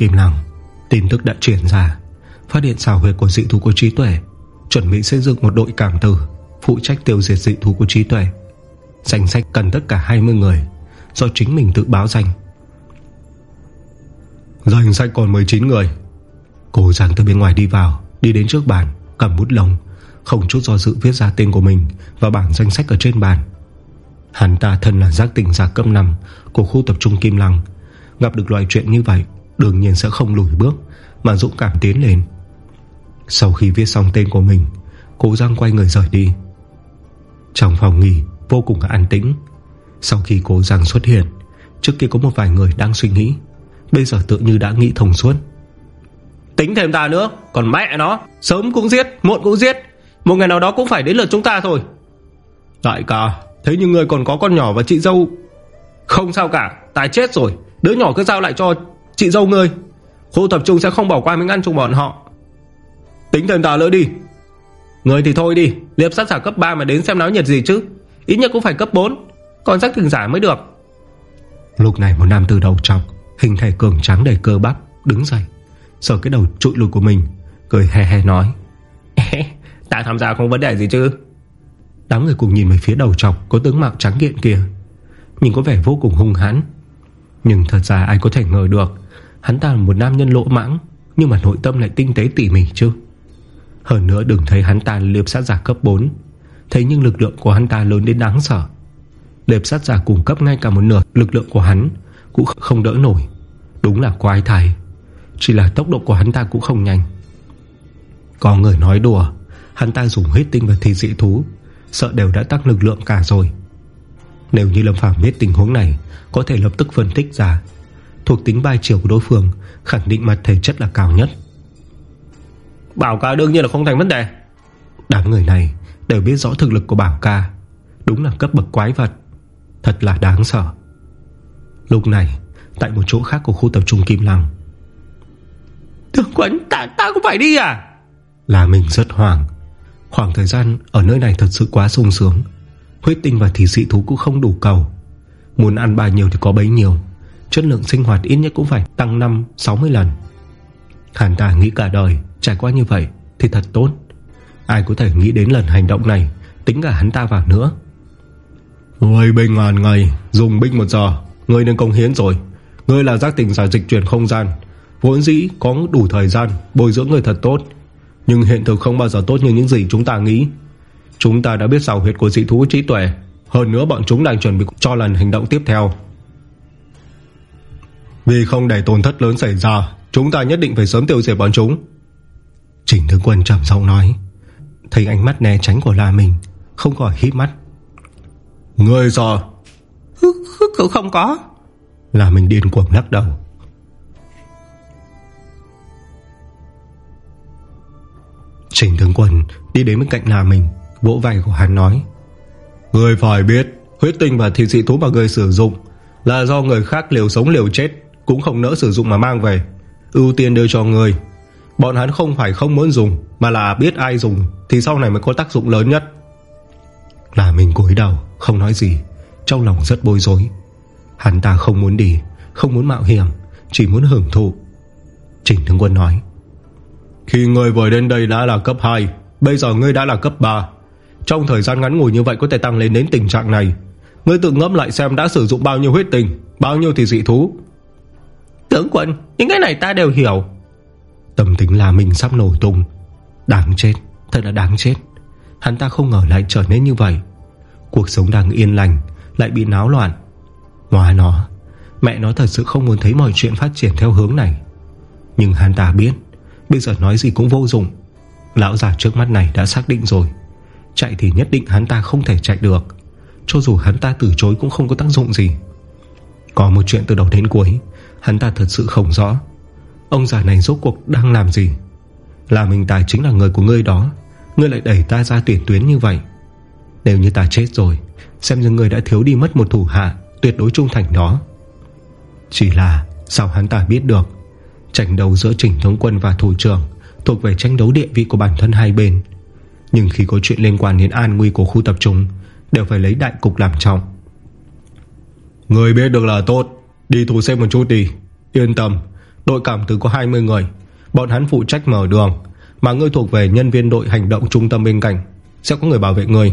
[SPEAKER 1] Kim Lăng Tin tức đã chuyển ra. Phát hiện xào huyệt của dị thú của trí tuệ. Chuẩn bị xây dựng một đội cảm tử, Phụ trách tiêu diệt dị thú của trí tuệ. Danh sách cần tất cả 20 người, Do chính mình tự báo danh. Danh sách còn 19 người. Cô Giang từ bên ngoài đi vào, Đi đến trước bàn, Cầm bút lông, Không chút do dự viết ra tên của mình Và bảng danh sách ở trên bàn. Hắn ta thân là giác tỉnh giả cấp 5 Của khu tập trung Kim Lăng Gặp được loại chuyện như vậy Đương nhiên sẽ không lùi bước Mà dũng cảm tiến lên. Sau khi viết xong tên của mình Cố Giang quay người rời đi. Trong phòng nghỉ vô cùng an tĩnh. Sau khi cố Giang xuất hiện Trước kia có một vài người đang suy nghĩ Bây giờ tự như đã nghĩ thông suốt.
[SPEAKER 2] Tính thêm ta nữa Còn mẹ nó Sớm cũng giết Muộn cũng giết Một ngày nào đó cũng phải đến lượt chúng ta thôi. Đại ca Thế nhưng người còn có con nhỏ và chị dâu. Không sao cả Tài chết rồi Đứa nhỏ cứ giao lại cho chị dâu ngươi Khu tập trung sẽ không bỏ qua miếng ăn chung bọn họ. Tính thêm ta lỡ đi. Người thì thôi đi Liệp sát giả cấp 3 mà đến xem náo nhiệt gì chứ. Ít nhất cũng phải cấp 4 Còn giác thường giả mới được.
[SPEAKER 1] Lúc này một nam tử đầu trọc Hình thể cường trắng đầy cơ bắp Đứng dậy Sở cái đầu trụi lùi của mình Cười he he nói.
[SPEAKER 2] Ta tham gia không vấn đề gì chứ.
[SPEAKER 1] Đám người cùng nhìn về phía đầu trọc Có tướng mạo trắng kiện kia. Nhìn có vẻ vô cùng hung hãn. Nhưng thật ra ai có thể ngờ được Hắn ta là một nam nhân lỗ mãng, Nhưng mà nội tâm lại tinh tế tỉ mỉ chứ. Hơn nữa đừng thấy hắn ta liệp sát giả cấp 4 Thế nhưng lực lượng của hắn ta lớn đến đáng sợ. Liệp sát giả cung cấp ngay cả một nửa Lực lượng của hắn Cũng không đỡ nổi. Đúng là quái thai, Chỉ là tốc độ của hắn ta cũng không nhanh. Có người nói đùa, Hắn ta dùng hết tinh và thi dị thú, Sợ đều đã tăng lực lượng cả rồi. Nếu như Lâm Phàm biết tình huống này, Có thể lập tức phân tích ra. Thuộc tính vai chiều của đối phương Khẳng định mặt thể chất là cao nhất.
[SPEAKER 2] Bảo ca đương nhiên là không thành vấn đề.
[SPEAKER 1] Đám người này Đều biết rõ thực lực của Bảo ca Đúng là cấp bậc quái vật Thật là đáng sợ. Lúc này Tại một chỗ khác của khu tập trung Kim Lăng.
[SPEAKER 2] Tướng quấn ta, ta cũng phải đi à?
[SPEAKER 1] Là mình rất hoảng. Khoảng thời gian ở nơi này thật sự quá sung sướng. Huyết tinh và thịt dị thú cũng không đủ cầu. Muốn ăn bao nhiêu thì có bấy nhiêu Chất lượng sinh hoạt ít nhất cũng phải tăng 5-60 lần. Hàn ta nghĩ cả đời, Trải qua như vậy thì thật tốt. Ai có thể nghĩ đến lần hành động này, Tính cả hắn ta vào nữa. Người binh ngàn ngày, Dùng binh một giờ, Người nên công hiến rồi. Người là giác tỉnh giả dịch chuyển không gian, Vốn dĩ có đủ thời gian Bồi dưỡng người thật tốt. Nhưng hiện thực không bao giờ tốt như những gì chúng ta nghĩ. Chúng ta đã biết xào huyệt của dị thú trí tuệ. Hơn nữa bọn chúng đang chuẩn bị cho lần hành động tiếp theo. Vì không để tổn thất lớn xảy ra Chúng ta nhất định phải sớm tiêu diệt bọn chúng. Trình tướng quân trầm giọng nói Thấy ánh mắt né tránh của La Minh Không khỏi hít mắt. Người sợ
[SPEAKER 2] Không có.
[SPEAKER 1] La Minh điên cuồng lắc đầu. Trình tướng quân Đi đến bên cạnh La Minh Vỗ vai của hắn nói Người phải biết Huyết tinh và thịt dị thú mà người sử dụng Là do người khác liều sống liều chết cũng không nỡ sử dụng mà mang về. Ưu tiên đưa cho người. Bọn hắn không phải không muốn dùng, Mà là biết ai dùng, Thì sau này mới có tác dụng lớn nhất. Là mình cúi đầu, Không nói gì. Trong lòng rất bối rối. Hắn ta không muốn đi, Không muốn mạo hiểm, Chỉ muốn hưởng thụ. Trình Thương quân nói, Khi ngươi vừa đến đây đã là cấp 2 Bây giờ ngươi đã là cấp 3 Trong thời gian ngắn ngủi như vậy có thể tăng lên đến tình trạng này. Ngươi tự ngẫm lại xem đã sử dụng bao nhiêu huyết tình, Bao nhiêu thì dị thú.
[SPEAKER 2] Tướng quân, Những cái này ta đều hiểu.
[SPEAKER 1] Tâm tính là mình sắp nổi tung. Đáng chết, Thật là đáng chết. Hắn ta không ngờ lại trở nên như vậy. Cuộc sống đang yên lành, Lại bị náo loạn. Ngoài nó, Mẹ nó thật sự không muốn thấy mọi chuyện phát triển theo hướng này. Nhưng hắn ta biết, Bây giờ nói gì cũng vô dụng. Lão già trước mắt này đã xác định rồi. Chạy thì nhất định hắn ta không thể chạy được. Cho dù hắn ta từ chối cũng không có tác dụng gì. Có một chuyện từ đầu đến cuối Hắn ta thật sự không rõ. Ông già này rốt cuộc đang làm gì? Là mình tài chính là người của ngươi đó. Ngươi lại đẩy ta ra tuyển tuyến như vậy. Nếu như ta chết rồi, Xem như ngươi đã thiếu đi mất một thủ hạ Tuyệt đối trung thành đó. Chỉ là sao hắn ta biết được, Tranh đấu giữa Trình Thống Quân và thủ trưởng Thuộc về tranh đấu địa vị của bản thân hai bên. Nhưng khi có chuyện liên quan đến an nguy của khu tập trung, Đều phải lấy đại cục làm trọng. Người biết được là tốt. Đi thủ xem một chút đi. Yên tâm, Đội cảm tử có 20 người. Bọn hắn phụ trách mở đường, Mà ngươi thuộc về nhân viên đội hành động trung tâm bên cạnh, Sẽ có người bảo vệ ngươi.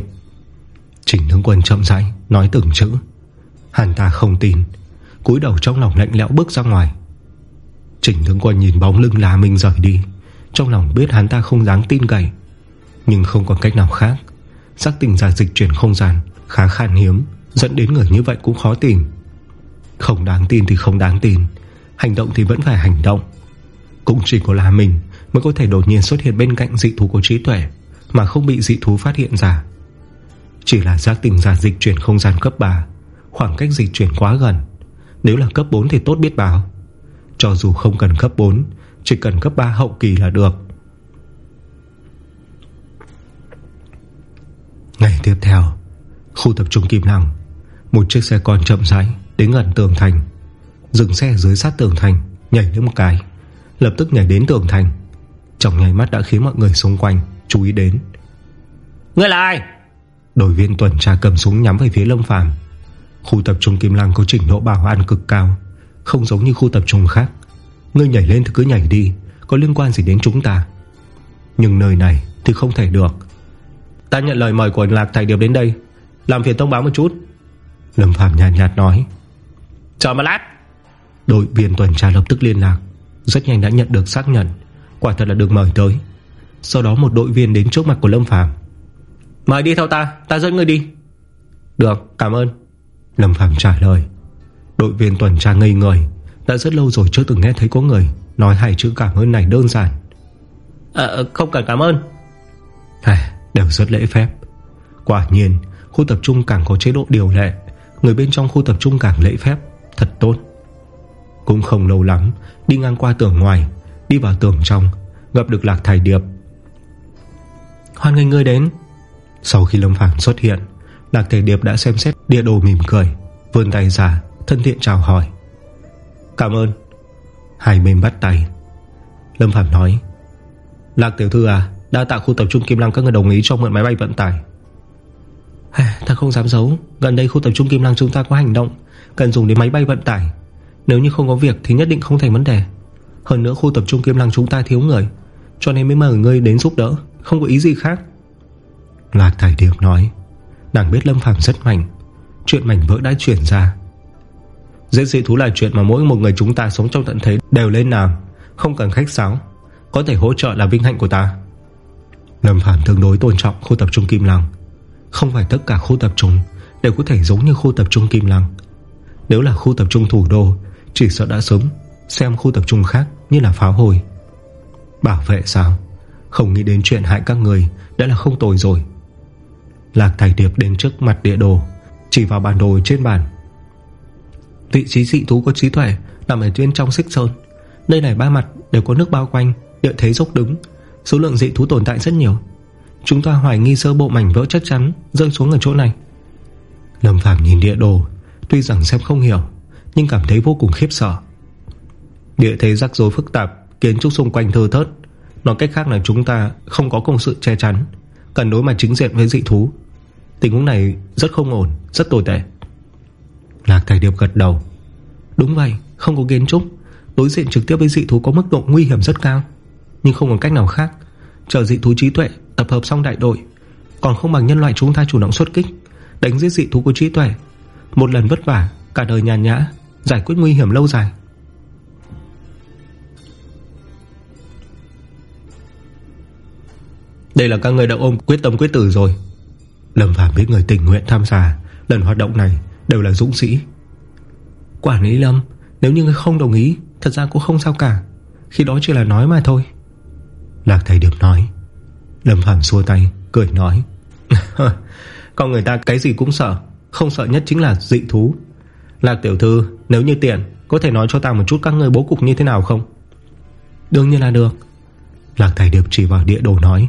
[SPEAKER 1] Trình tướng quân chậm rãi Nói từng chữ. Hắn ta không tin, cúi đầu trong lòng lạnh lẽo bước ra ngoài. Trình tướng quân nhìn bóng lưng là mình rời đi. Trong lòng biết hắn ta không dáng tin cậy, Nhưng không còn cách nào khác. Giác tình giả dịch chuyển không gian Khá khan hiếm, Dẫn đến người như vậy cũng khó tìm. Không đáng tin thì không đáng tin. Hành động thì vẫn phải hành động. Cũng chỉ có là mình Mới có thể đột nhiên xuất hiện bên cạnh dị thú của trí tuệ, Mà không bị dị thú phát hiện ra. Chỉ là giác tình giả dịch chuyển không gian cấp 3 Khoảng cách dịch chuyển quá gần. Nếu là cấp 4 thì tốt biết bao. Cho dù không cần cấp 4 Chỉ cần cấp 3 hậu kỳ là được. Ngày tiếp theo, Khu tập trung Kim Lăng, Một chiếc xe con chậm rãi. Đến gần tường thành. Dừng xe dưới sát tường thành Nhảy lên một cái. Lập tức nhảy đến tường thành. Trong nháy mắt đã khiến mọi người xung quanh chú ý đến.
[SPEAKER 2] Ngươi là ai?
[SPEAKER 1] Đội viên tuần tra cầm súng nhắm về phía Lâm Phàm. Khu tập trung Kim Lăng có trình độ bảo an cực cao Không giống như khu tập trung khác. Ngươi nhảy lên thì cứ nhảy đi Có liên quan gì đến chúng ta? Nhưng nơi này thì không thể được.
[SPEAKER 2] Ta nhận lời mời của Lạc Thầy Điệp đến đây Làm phiền thông báo một chút.
[SPEAKER 1] Lâm Phạm nhạt nhạt nói
[SPEAKER 2] Chờ một lát.
[SPEAKER 1] Đội viên tuần tra lập tức liên lạc Rất nhanh đã nhận được xác nhận Quả thật là được mời tới. Sau đó một đội viên đến trước mặt của Lâm Phàm.
[SPEAKER 2] Mời đi theo ta, ta dẫn người đi. Được, cảm ơn.
[SPEAKER 1] Lâm Phàm trả lời. Đội viên tuần tra ngây người Đã rất lâu rồi chưa từng nghe thấy có người Nói hai chữ cảm ơn này đơn giản.
[SPEAKER 2] À, Không cần cảm ơn.
[SPEAKER 1] À, Đều rất lễ phép. Quả nhiên khu tập trung càng có chế độ điều lệ Người bên trong khu tập trung càng lễ phép Thật tốt. Cũng không lâu lắm, Đi ngang qua tường ngoài, Đi vào tường trong, Gặp được Lạc Thải Điệp.
[SPEAKER 2] Hoan nghênh ngươi đến.
[SPEAKER 1] Sau khi Lâm Phàm xuất hiện, Lạc Thải Điệp đã xem xét địa đồ mỉm cười, Vươn tay ra, Thân thiện chào hỏi.
[SPEAKER 2] Cảm ơn.
[SPEAKER 1] Hai bên bắt tay. Lâm Phạm nói,
[SPEAKER 2] Lạc tiểu thư à đã tạo khu tập trung Kim Lăng, các người đồng ý cho mượn máy bay vận tải.
[SPEAKER 1] Thật không dám giấu, Gần đây khu tập trung Kim Lăng chúng ta có hành động Cần dùng đến máy bay vận tải. Nếu như không có việc thì nhất định không thành vấn đề. Hơn nữa khu tập trung Kim Lăng chúng ta thiếu người, Cho nên mới mời ngươi đến giúp đỡ, Không có ý gì khác. Lạc Thải Điệp nói. Nàng biết Lâm Phàm rất mạnh, Chuyện mảnh vỡ đã chuyển ra.
[SPEAKER 2] Giết dị thú là chuyện mà mỗi một người chúng ta sống trong tận thế đều lên làm, Không cần khách sáo, Có thể hỗ trợ là vinh hạnh của ta.
[SPEAKER 1] Lâm Phàm tương đối tôn trọng khu tập trung Kim Lăng. Không phải tất cả khu tập trung Đều có thể giống như khu tập trung Kim Lăng. Nếu là khu tập trung thủ đô, Chỉ sợ đã sớm Xem khu tập trung khác như là pháo hồi. Bảo vệ sao? Không nghĩ đến chuyện hại các người Đã là không tồi rồi. Lạc Thải Điệp đến trước mặt địa đồ, Chỉ vào bản đồ trên bàn. Vị trí dị thú có trí tuệ Nằm ở trên trong xích sơn. Nơi này ba mặt đều có nước bao quanh, Địa thế dốc đứng. Số lượng dị thú tồn tại rất nhiều. Chúng ta hoài nghi sơ bộ mảnh vỡ chắc chắn Rơi xuống ở chỗ này. Lâm phạm nhìn địa đồ Tuy rằng xem không hiểu, Nhưng cảm thấy vô cùng khiếp sợ. Địa thế rắc rối phức tạp, Kiến trúc xung quanh thơ thớt. Nói cách khác là chúng ta không có công sự che chắn Cần đối mặt chính diện với dị thú. Tình huống này rất không ổn, Rất tồi tệ. Lạc Thải Điệp gật đầu. Đúng vậy, không có kiến trúc, Đối diện trực tiếp với dị thú có mức độ nguy hiểm rất cao. Nhưng không còn cách nào khác, Chờ dị thú trí tuệ tập hợp xong đại đội, Còn không bằng nhân loại chúng ta chủ động xuất kích, Đánh giết dị thú của trí tuệ một lần vất vả, cả đời nhàn nhã, Giải quyết nguy hiểm lâu dài.
[SPEAKER 2] Đây là các người đã ôm quyết tâm quyết tử rồi.
[SPEAKER 1] Lâm Phàm biết người tình nguyện tham gia Lần hoạt động này đều là dũng sĩ. Quản lý Lâm, Nếu như người không đồng ý, Thật ra cũng không sao cả. Khi đó chỉ là nói mà thôi. Lạc thầy điểm nói. Lâm Phàm xua tay, Cười nói. Con người ta cái gì cũng sợ. Không sợ nhất chính là dị thú. Lạc tiểu thư nếu như tiện Có thể nói cho ta một chút các người bố cục như thế nào không? Đương nhiên là được. Lạc Thải Điệp chỉ vào địa đồ nói.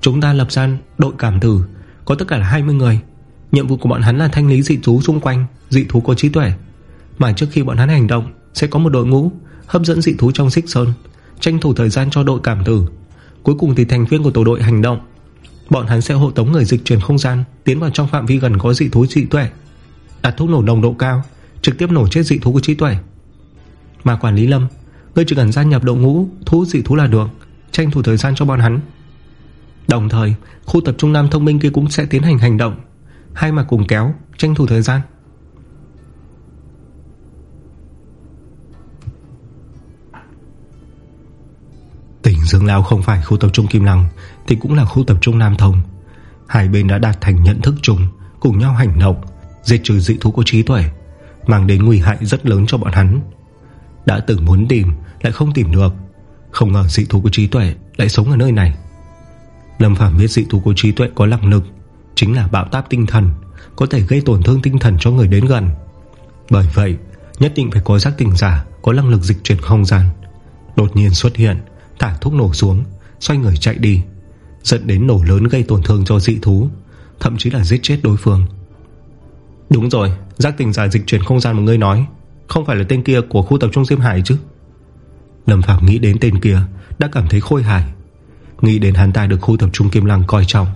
[SPEAKER 1] Chúng ta lập ra đội cảm tử Có tất cả là 20 người. Nhiệm vụ của bọn hắn là thanh lý dị thú xung quanh Dị thú có trí tuệ. Mà trước khi bọn hắn hành động Sẽ có một đội ngũ hấp dẫn dị thú trong xích sơn Tranh thủ thời gian cho đội cảm tử. Cuối cùng thì thành viên của tổ đội hành động Bọn hắn sẽ hộ tống người dịch chuyển không gian, Tiến vào trong phạm vi gần có dị thú dị tuệ. Đặt thuốc nổ nồng độ cao, Trực tiếp nổ chết dị thú của trí tuệ. Mà quản lý Lâm, Ngươi chỉ cần gia nhập đội ngũ thú dị thú là được, Tranh thủ thời gian cho bọn hắn. Đồng thời, khu tập trung Nam thông minh kia cũng sẽ tiến hành hành động, Hai mà cùng kéo, Tranh thủ thời gian. Tỉnh Dương Lao không phải khu tập trung Kim Lăng thì cũng là khu tập trung Nam Thông. Hai bên đã đạt thành nhận thức chung, Cùng nhau hành động, Diệt trừ dị thú có trí tuệ, Mang đến nguy hại rất lớn cho bọn hắn. Đã từng muốn tìm, Lại không tìm được. Không ngờ dị thú có trí tuệ Lại sống ở nơi này. Lâm Phàm biết dị thú có trí tuệ có năng lực, Chính là bạo táp tinh thần, Có thể gây tổn thương tinh thần cho người đến gần. Bởi vậy, Nhất định phải có giác tình giả, Có năng lực dịch chuyển không gian. Đột nhiên xuất hiện, Thả thuốc nổ xuống, Xoay người chạy đi. Dẫn đến nổ lớn gây tổn thương cho dị thú, Thậm chí là giết chết đối phương. Đúng rồi, Giác tình giả dịch chuyển không gian mà ngươi nói, Không phải là tên kia của khu tập trung Diêm Hải chứ? Lâm Phạm nghĩ đến tên kia, Đã cảm thấy khôi hài. Nghĩ đến hắn ta được khu tập trung Kim Lăng coi trọng,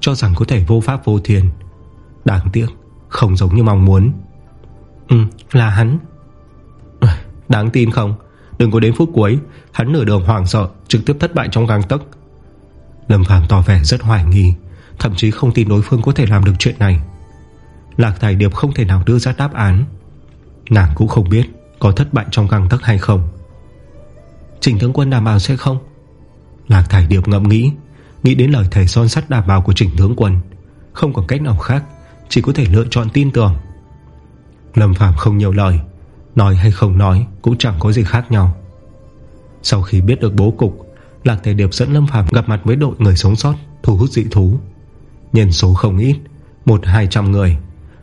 [SPEAKER 1] Cho rằng có thể vô pháp vô thiên. Đáng tiếc, Không giống như mong muốn. Ừ là hắn. Đáng tin không? Đừng có đến phút cuối, Hắn nửa đường hoảng sợ, Trực tiếp thất bại trong găng tấc. Lâm Phàm tỏ vẻ rất hoài nghi, Thậm chí không tin đối phương có thể làm được chuyện này. Lạc Thải Điệp không thể nào đưa ra đáp án. Nàng cũng không biết Có thất bại trong găng tấc hay không. Trình tướng quân đảm bảo sẽ không? Lạc Thải Điệp ngậm nghĩ Nghĩ đến lời thầy son sắt đảm bảo của trình tướng quân. Không còn cách nào khác, Chỉ có thể lựa chọn tin tưởng. Lâm Phàm không nhiều lời, Nói hay không nói cũng chẳng có gì khác nhau. Sau khi biết được bố cục Lạc Thể Điệp dẫn Lâm Phàm gặp mặt với đội người sống sót Thu hút dị thú. Nhân số không ít Một hai trăm người.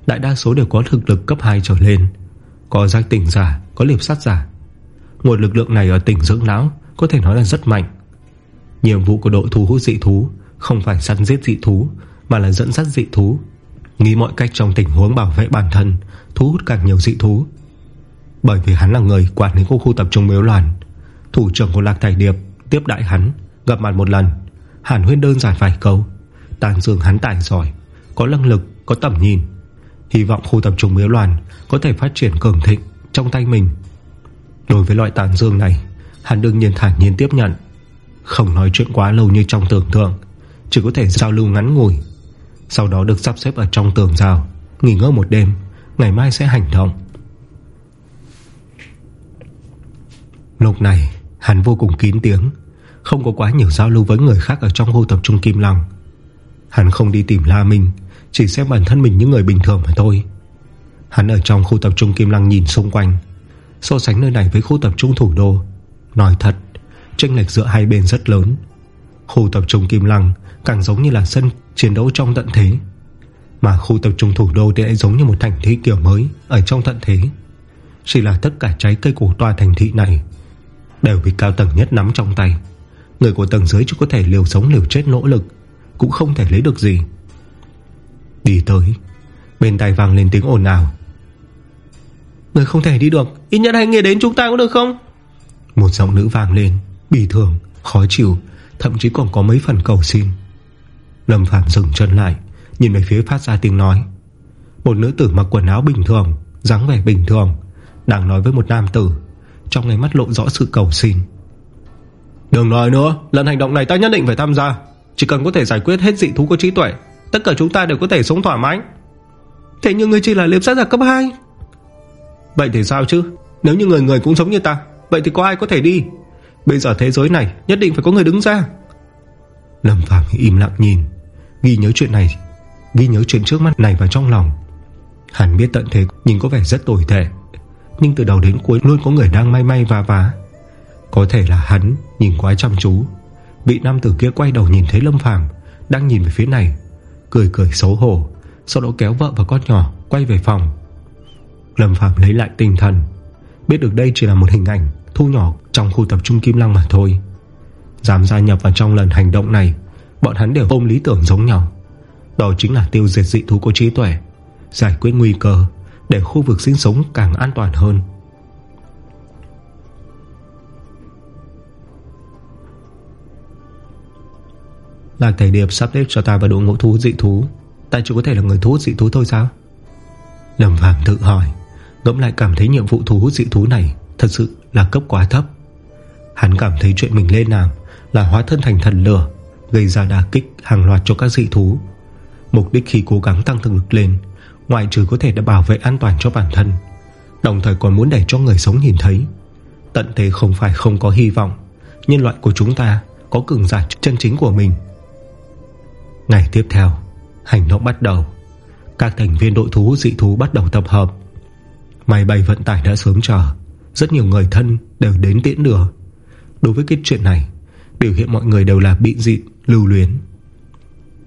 [SPEAKER 1] Đại đa số đều có thực lực cấp 2 trở lên. Có giác tỉnh giả, có liệp sát giả. Nguồn lực lượng này ở tỉnh dưỡng lão Có thể nói là rất mạnh. Nhiệm vụ của đội thu hút dị thú Không phải săn giết dị thú Mà là dẫn dắt dị thú. Nghĩ mọi cách trong tình huống bảo vệ bản thân Thu hút càng nhiều dị thú. Bởi vì hắn là người quản lý khu khu tập trung miếu loạn Thủ trưởng của Lạc Thải Điệp Tiếp đại hắn Gặp mặt một lần. Hàn huyên đơn giản vài câu. Tàn dương hắn tài giỏi Có năng lực, có tầm nhìn. Hy vọng khu tập trung miếu loàn Có thể phát triển cường thịnh trong tay mình. Đối với loại tàn dương này Hắn đương nhiên thản nhiên tiếp nhận. Không nói chuyện quá lâu như trong tưởng tượng Chỉ có thể giao lưu ngắn ngủi. Sau đó được sắp xếp ở trong tường rào Nghỉ ngơi một đêm Ngày mai sẽ hành động. Lúc này Hắn vô cùng kín tiếng. Không có quá nhiều giao lưu với người khác Ở trong khu tập trung Kim Long. Hắn không đi tìm La Minh, chỉ xem bản thân mình những người bình thường mà thôi. Hắn ở trong khu tập trung Kim Lăng nhìn xung quanh, So sánh nơi này với khu tập trung thủ đô. Nói thật Tranh lệch giữa hai bên rất lớn. Khu tập trung Kim Lăng Càng giống như là sân chiến đấu trong tận thế, Mà khu tập trung thủ đô Thì lại giống như một thành thị kiểu mới Ở trong tận thế. Chỉ là tất cả trái cây của tòa thành thị này Đều bị cao tầng nhất nắm trong tay. Người của tầng dưới chỉ có thể liều sống liều chết nỗ lực Cũng không thể lấy được gì. Đi tới Bên tai vang lên tiếng ồn ào. Người không thể đi được Ít nhất hãy nghe đến chúng ta có được không? Một giọng nữ vang lên Bì thường, khó chịu Thậm chí còn có mấy phần cầu xin. Lâm Phạm dừng chân lại Nhìn về phía phát ra tiếng nói. Một nữ tử mặc quần áo bình thường dáng vẻ bình thường Đang nói với một nam tử. Trong ngày mắt lộ rõ sự cầu xin. Đừng nói nữa Lần hành động này ta nhất định phải tham gia. Chỉ cần có thể giải quyết hết dị thú có trí tuệ Tất cả chúng ta đều có thể sống thoải mái Thế nhưng người chỉ là liệp sát giả cấp 2 Vậy thì sao chứ? Nếu như người người cũng giống như ta Vậy thì có ai có thể đi? Bây giờ thế giới này nhất định phải có người đứng ra. Lâm Phạm im lặng nhìn Ghi nhớ chuyện này Ghi nhớ chuyện trước mắt này vào trong lòng. Hắn biết tận thế nhìn có vẻ rất tồi tệ nhưng từ đầu đến cuối Luôn có người đang may may và vá Có thể là hắn nhìn quá chăm chú. Bị nam tử kia quay đầu nhìn thấy Lâm Phàm Đang nhìn về phía này, Cười cười xấu hổ, Sau đó kéo vợ và con nhỏ quay về phòng. Lâm phàm lấy lại tinh thần, Biết được đây chỉ là một hình ảnh Thu nhỏ trong khu tập trung Kim Lăng mà thôi. Dám gia nhập vào trong lần hành động này, Bọn hắn đều ôm lý tưởng giống nhau. Đó chính là tiêu diệt dị thú có trí tuệ, Giải quyết nguy cơ. Để khu vực sinh sống càng an toàn hơn. Lạc Thầy Điệp sắp xếp cho ta vào đội ngũ thú dị thú. Ta chỉ có thể là người thú dị thú thôi sao? Lâm Phạm tự hỏi, Ngẫm lại cảm thấy nhiệm vụ thú dị thú này Thật sự là cấp quá thấp. Hắn cảm thấy chuyện mình lên làm Là hóa thân thành thần lửa, Gây ra đà kích hàng loạt cho các dị thú. Mục đích khi cố gắng tăng thực lực lên ngoại trừ có thể đã bảo vệ an toàn cho bản thân, Đồng thời còn muốn để cho người sống nhìn thấy. Tận thế không phải không có hy vọng Nhân loại của chúng ta Có cường giả chân chính của mình. Ngày tiếp theo, Hành động bắt đầu. Các thành viên đội thú, dị thú bắt đầu tập hợp. Máy bay vận tải đã sớm chờ. Rất nhiều người thân đều đến tiễn đưa. Đối với cái chuyện này, Biểu hiện mọi người đều là bị dị, Lưu luyến.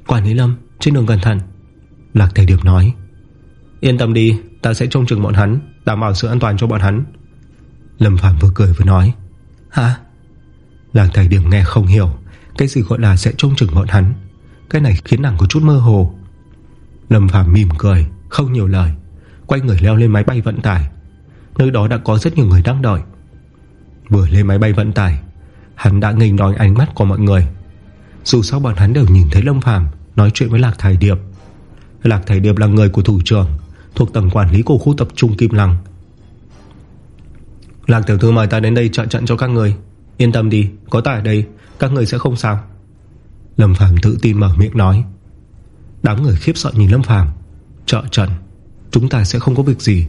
[SPEAKER 1] Quản lý Lâm, trên đường cẩn thận, Lạc Thầy Điệp nói. Yên tâm đi ta sẽ trông chừng bọn hắn Đảm bảo sự an toàn cho bọn hắn. Lâm Phạm vừa cười vừa nói. Hả? Lạc Thầy Điệp nghe không hiểu Cái gì gọi là sẽ trông chừng bọn hắn? Cái này khiến nàng có chút mơ hồ. Lâm Phạm mỉm cười Không nhiều lời Quay người leo lên máy bay vận tải. Nơi đó đã có rất nhiều người đang đợi. Vừa lên máy bay vận tải Hắn đã ngây nói ánh mắt của mọi người. Dù sao bọn hắn đều nhìn thấy Lâm Phàm Nói chuyện với Lạc Thải Điệp. Lạc Thải Điệp là người của thủ trưởng Thuộc tầng quản lý của khu tập trung Kim Lăng. Lạc tiểu thư mời ta đến đây trợ trận cho các người. Yên tâm đi Có ta ở đây Các người sẽ không sao. Lâm Phàm tự tin mở miệng nói. Đám người khiếp sợ nhìn Lâm Phàm. Trợ trận Chúng ta sẽ không có việc gì.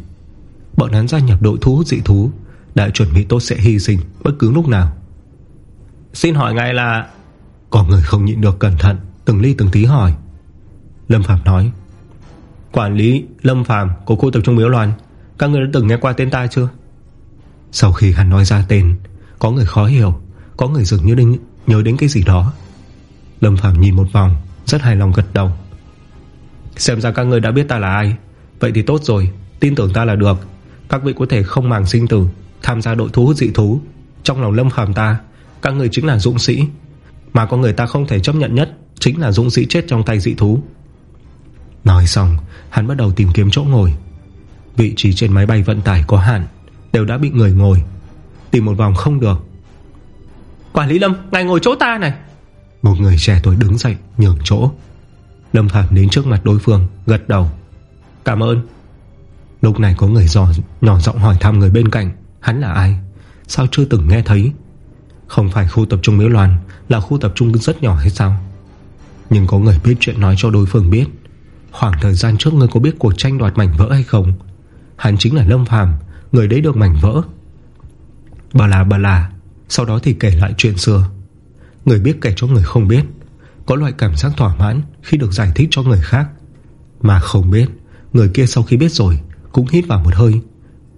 [SPEAKER 1] Bọn hắn gia nhập đội thu hút dị thú Đã chuẩn bị tốt sẽ hy sinh bất cứ lúc nào. Xin hỏi ngài là Có người không nhịn được cẩn thận Từng ly từng tí hỏi. Lâm Phạm nói Quản lý Lâm Phạm của khu tập trung Miếu Loan. Các người đã từng nghe qua tên ta chưa? Sau khi hắn nói ra tên Có người khó hiểu Có người dường như đến, nhớ đến cái gì đó. Lâm Phạm nhìn một vòng Rất hài lòng gật đầu. Xem ra các người đã biết ta là ai. Vậy thì tốt rồi Tin tưởng ta là được. Các vị có thể không màng sinh tử Tham gia đội thú hút dị thú. Trong lòng lâm phàm ta Các người chính là dũng sĩ. Mà có người ta không thể chấp nhận nhất Chính là dũng sĩ chết trong tay dị thú. Nói xong Hắn bắt đầu tìm kiếm chỗ ngồi. Vị trí trên máy bay vận tải có hạn Đều đã bị người ngồi. Tìm một vòng không được. Quản lý Lâm, ngài ngồi chỗ ta này. Một người trẻ tuổi đứng dậy nhường chỗ. Lâm Phạm đến trước mặt đối phương Gật đầu. Cảm ơn. Lúc này có người dò, nhỏ giọng hỏi thăm người bên cạnh Hắn là ai? Sao chưa từng nghe thấy? Không phải khu tập trung Miếu Loan Là khu tập trung rất nhỏ hay sao? Nhưng có người biết chuyện nói cho đối phương biết Khoảng thời gian trước người có biết cuộc tranh đoạt mảnh vỡ hay không? Hắn chính là Lâm Phàm Người đấy được mảnh vỡ. Bà là bà là Sau đó thì kể lại chuyện xưa. Người biết kể cho người không biết Có loại cảm giác thỏa mãn Khi được giải thích cho người khác. Mà không biết Người kia sau khi biết rồi Cũng hít vào một hơi.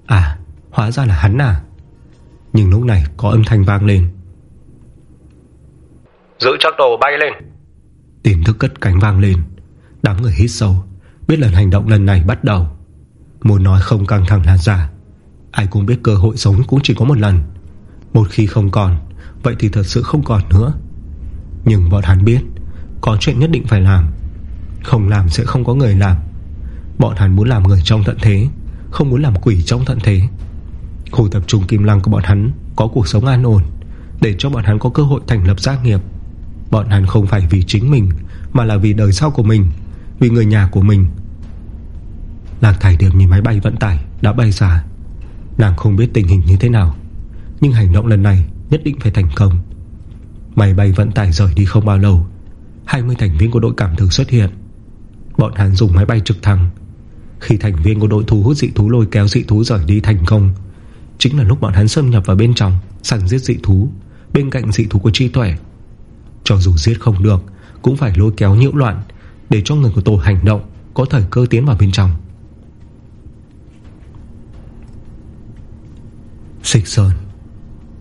[SPEAKER 1] À hóa ra là hắn à? Nhưng lúc này có âm thanh vang lên.
[SPEAKER 2] Giữ chắc đồ bay lên.
[SPEAKER 1] Tin thức cất cánh vang lên Đám người hít sâu, Biết lần hành động lần này bắt đầu. Muốn nói không căng thẳng là giả. Ai cũng biết cơ hội sống cũng chỉ có một lần. Một khi không còn, Vậy thì thật sự không còn nữa. Nhưng bọn hắn biết, Có chuyện nhất định phải làm. Không làm sẽ không có người làm. Bọn hắn muốn làm người trong tận thế, Không muốn làm quỷ trong tận thế. Khu tập trung Kim Lăng của bọn hắn Có cuộc sống an ổn, Để cho bọn hắn có cơ hội thành lập gia nghiệp. Bọn hắn không phải vì chính mình, Mà là vì đời sau của mình. Vì người nhà của mình Lạc Thải Điệp nhìn máy bay vận tải Đã bay xa. Nàng không biết tình hình như thế nào, Nhưng hành động lần này nhất định phải thành công. Máy bay vận tải rời đi không bao lâu 20 thành viên của đội cảm tử xuất hiện. Bọn hắn dùng máy bay trực thăng. Khi thành viên của đội thú hút dị thú lôi kéo dị thú rời đi thành công, Chính là lúc bọn hắn xâm nhập vào bên trong Sẵn giết dị thú, Bên cạnh dị thú của trí tuệ. Cho dù giết không được, Cũng phải lôi kéo nhiễu loạn để cho người của tôi hành động, Có thời cơ tiến vào bên trong. Xích Sơn,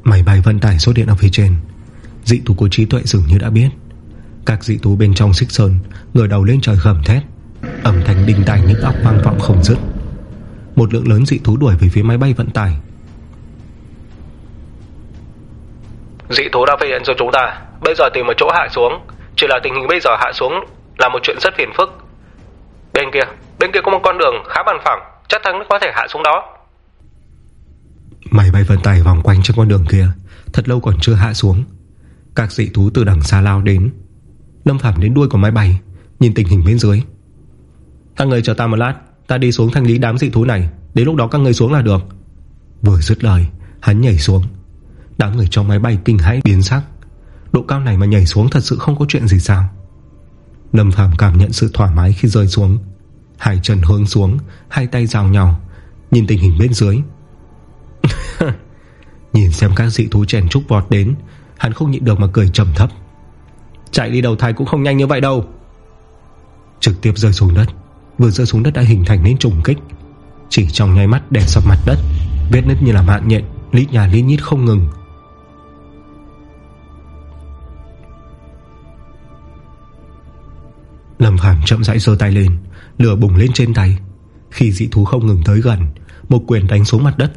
[SPEAKER 1] Máy bay vận tải số điện ở phía trên. Dị thú của trí tuệ dường như đã biết. Các dị thú bên trong xích sơn Ngửa đầu lên trời gầm thét Ẩm thanh đinh tài những óc vang vọng không dứt. Một lượng lớn dị thú đuổi về phía máy bay vận tải.
[SPEAKER 2] Dị thú đã phê hiện cho chúng ta. Bây giờ tìm một chỗ hạ xuống. Chỉ là tình hình bây giờ hạ xuống là một chuyện rất phiền phức. Bên kia, bên kia có một con đường khá bằng phẳng Chắc thắng có thể hạ xuống đó.
[SPEAKER 1] Máy bay vận tải vòng quanh trên con đường kia Thật lâu còn chưa hạ xuống. Các dị thú từ đằng xa lao đến Lâm Phạm đến đuôi của máy bay Nhìn tình hình bên dưới.
[SPEAKER 2] Các người chờ ta một lát Ta đi xuống thanh lý đám dị thú này Đến lúc đó các người xuống là được.
[SPEAKER 1] Vừa dứt lời Hắn nhảy xuống. Đám người trong máy bay kinh hãi biến sắc. Độ cao này mà nhảy xuống thật sự không có chuyện gì sao Lâm Phàm cảm nhận sự thoải mái khi rơi xuống. Hai chân hướng xuống, Hai tay rào nhau, Nhìn tình hình bên dưới. Nhìn xem các dị thú chèn trúc vọt đến, Hắn không nhịn được mà cười trầm thấp.
[SPEAKER 2] Chạy đi đầu thai cũng không nhanh như vậy đâu.
[SPEAKER 1] Trực tiếp rơi xuống đất. Vừa rơi xuống đất đã hình thành nên trùng kích. Chỉ trong nháy mắt đè sập mặt đất, Vết nứt như là mạng nhện, Lít nhà lít nhít không ngừng. Lâm Phàm chậm rãi giơ tay lên, Lửa bùng lên trên tay. Khi dị thú không ngừng tới gần, Một quyền đánh xuống mặt đất.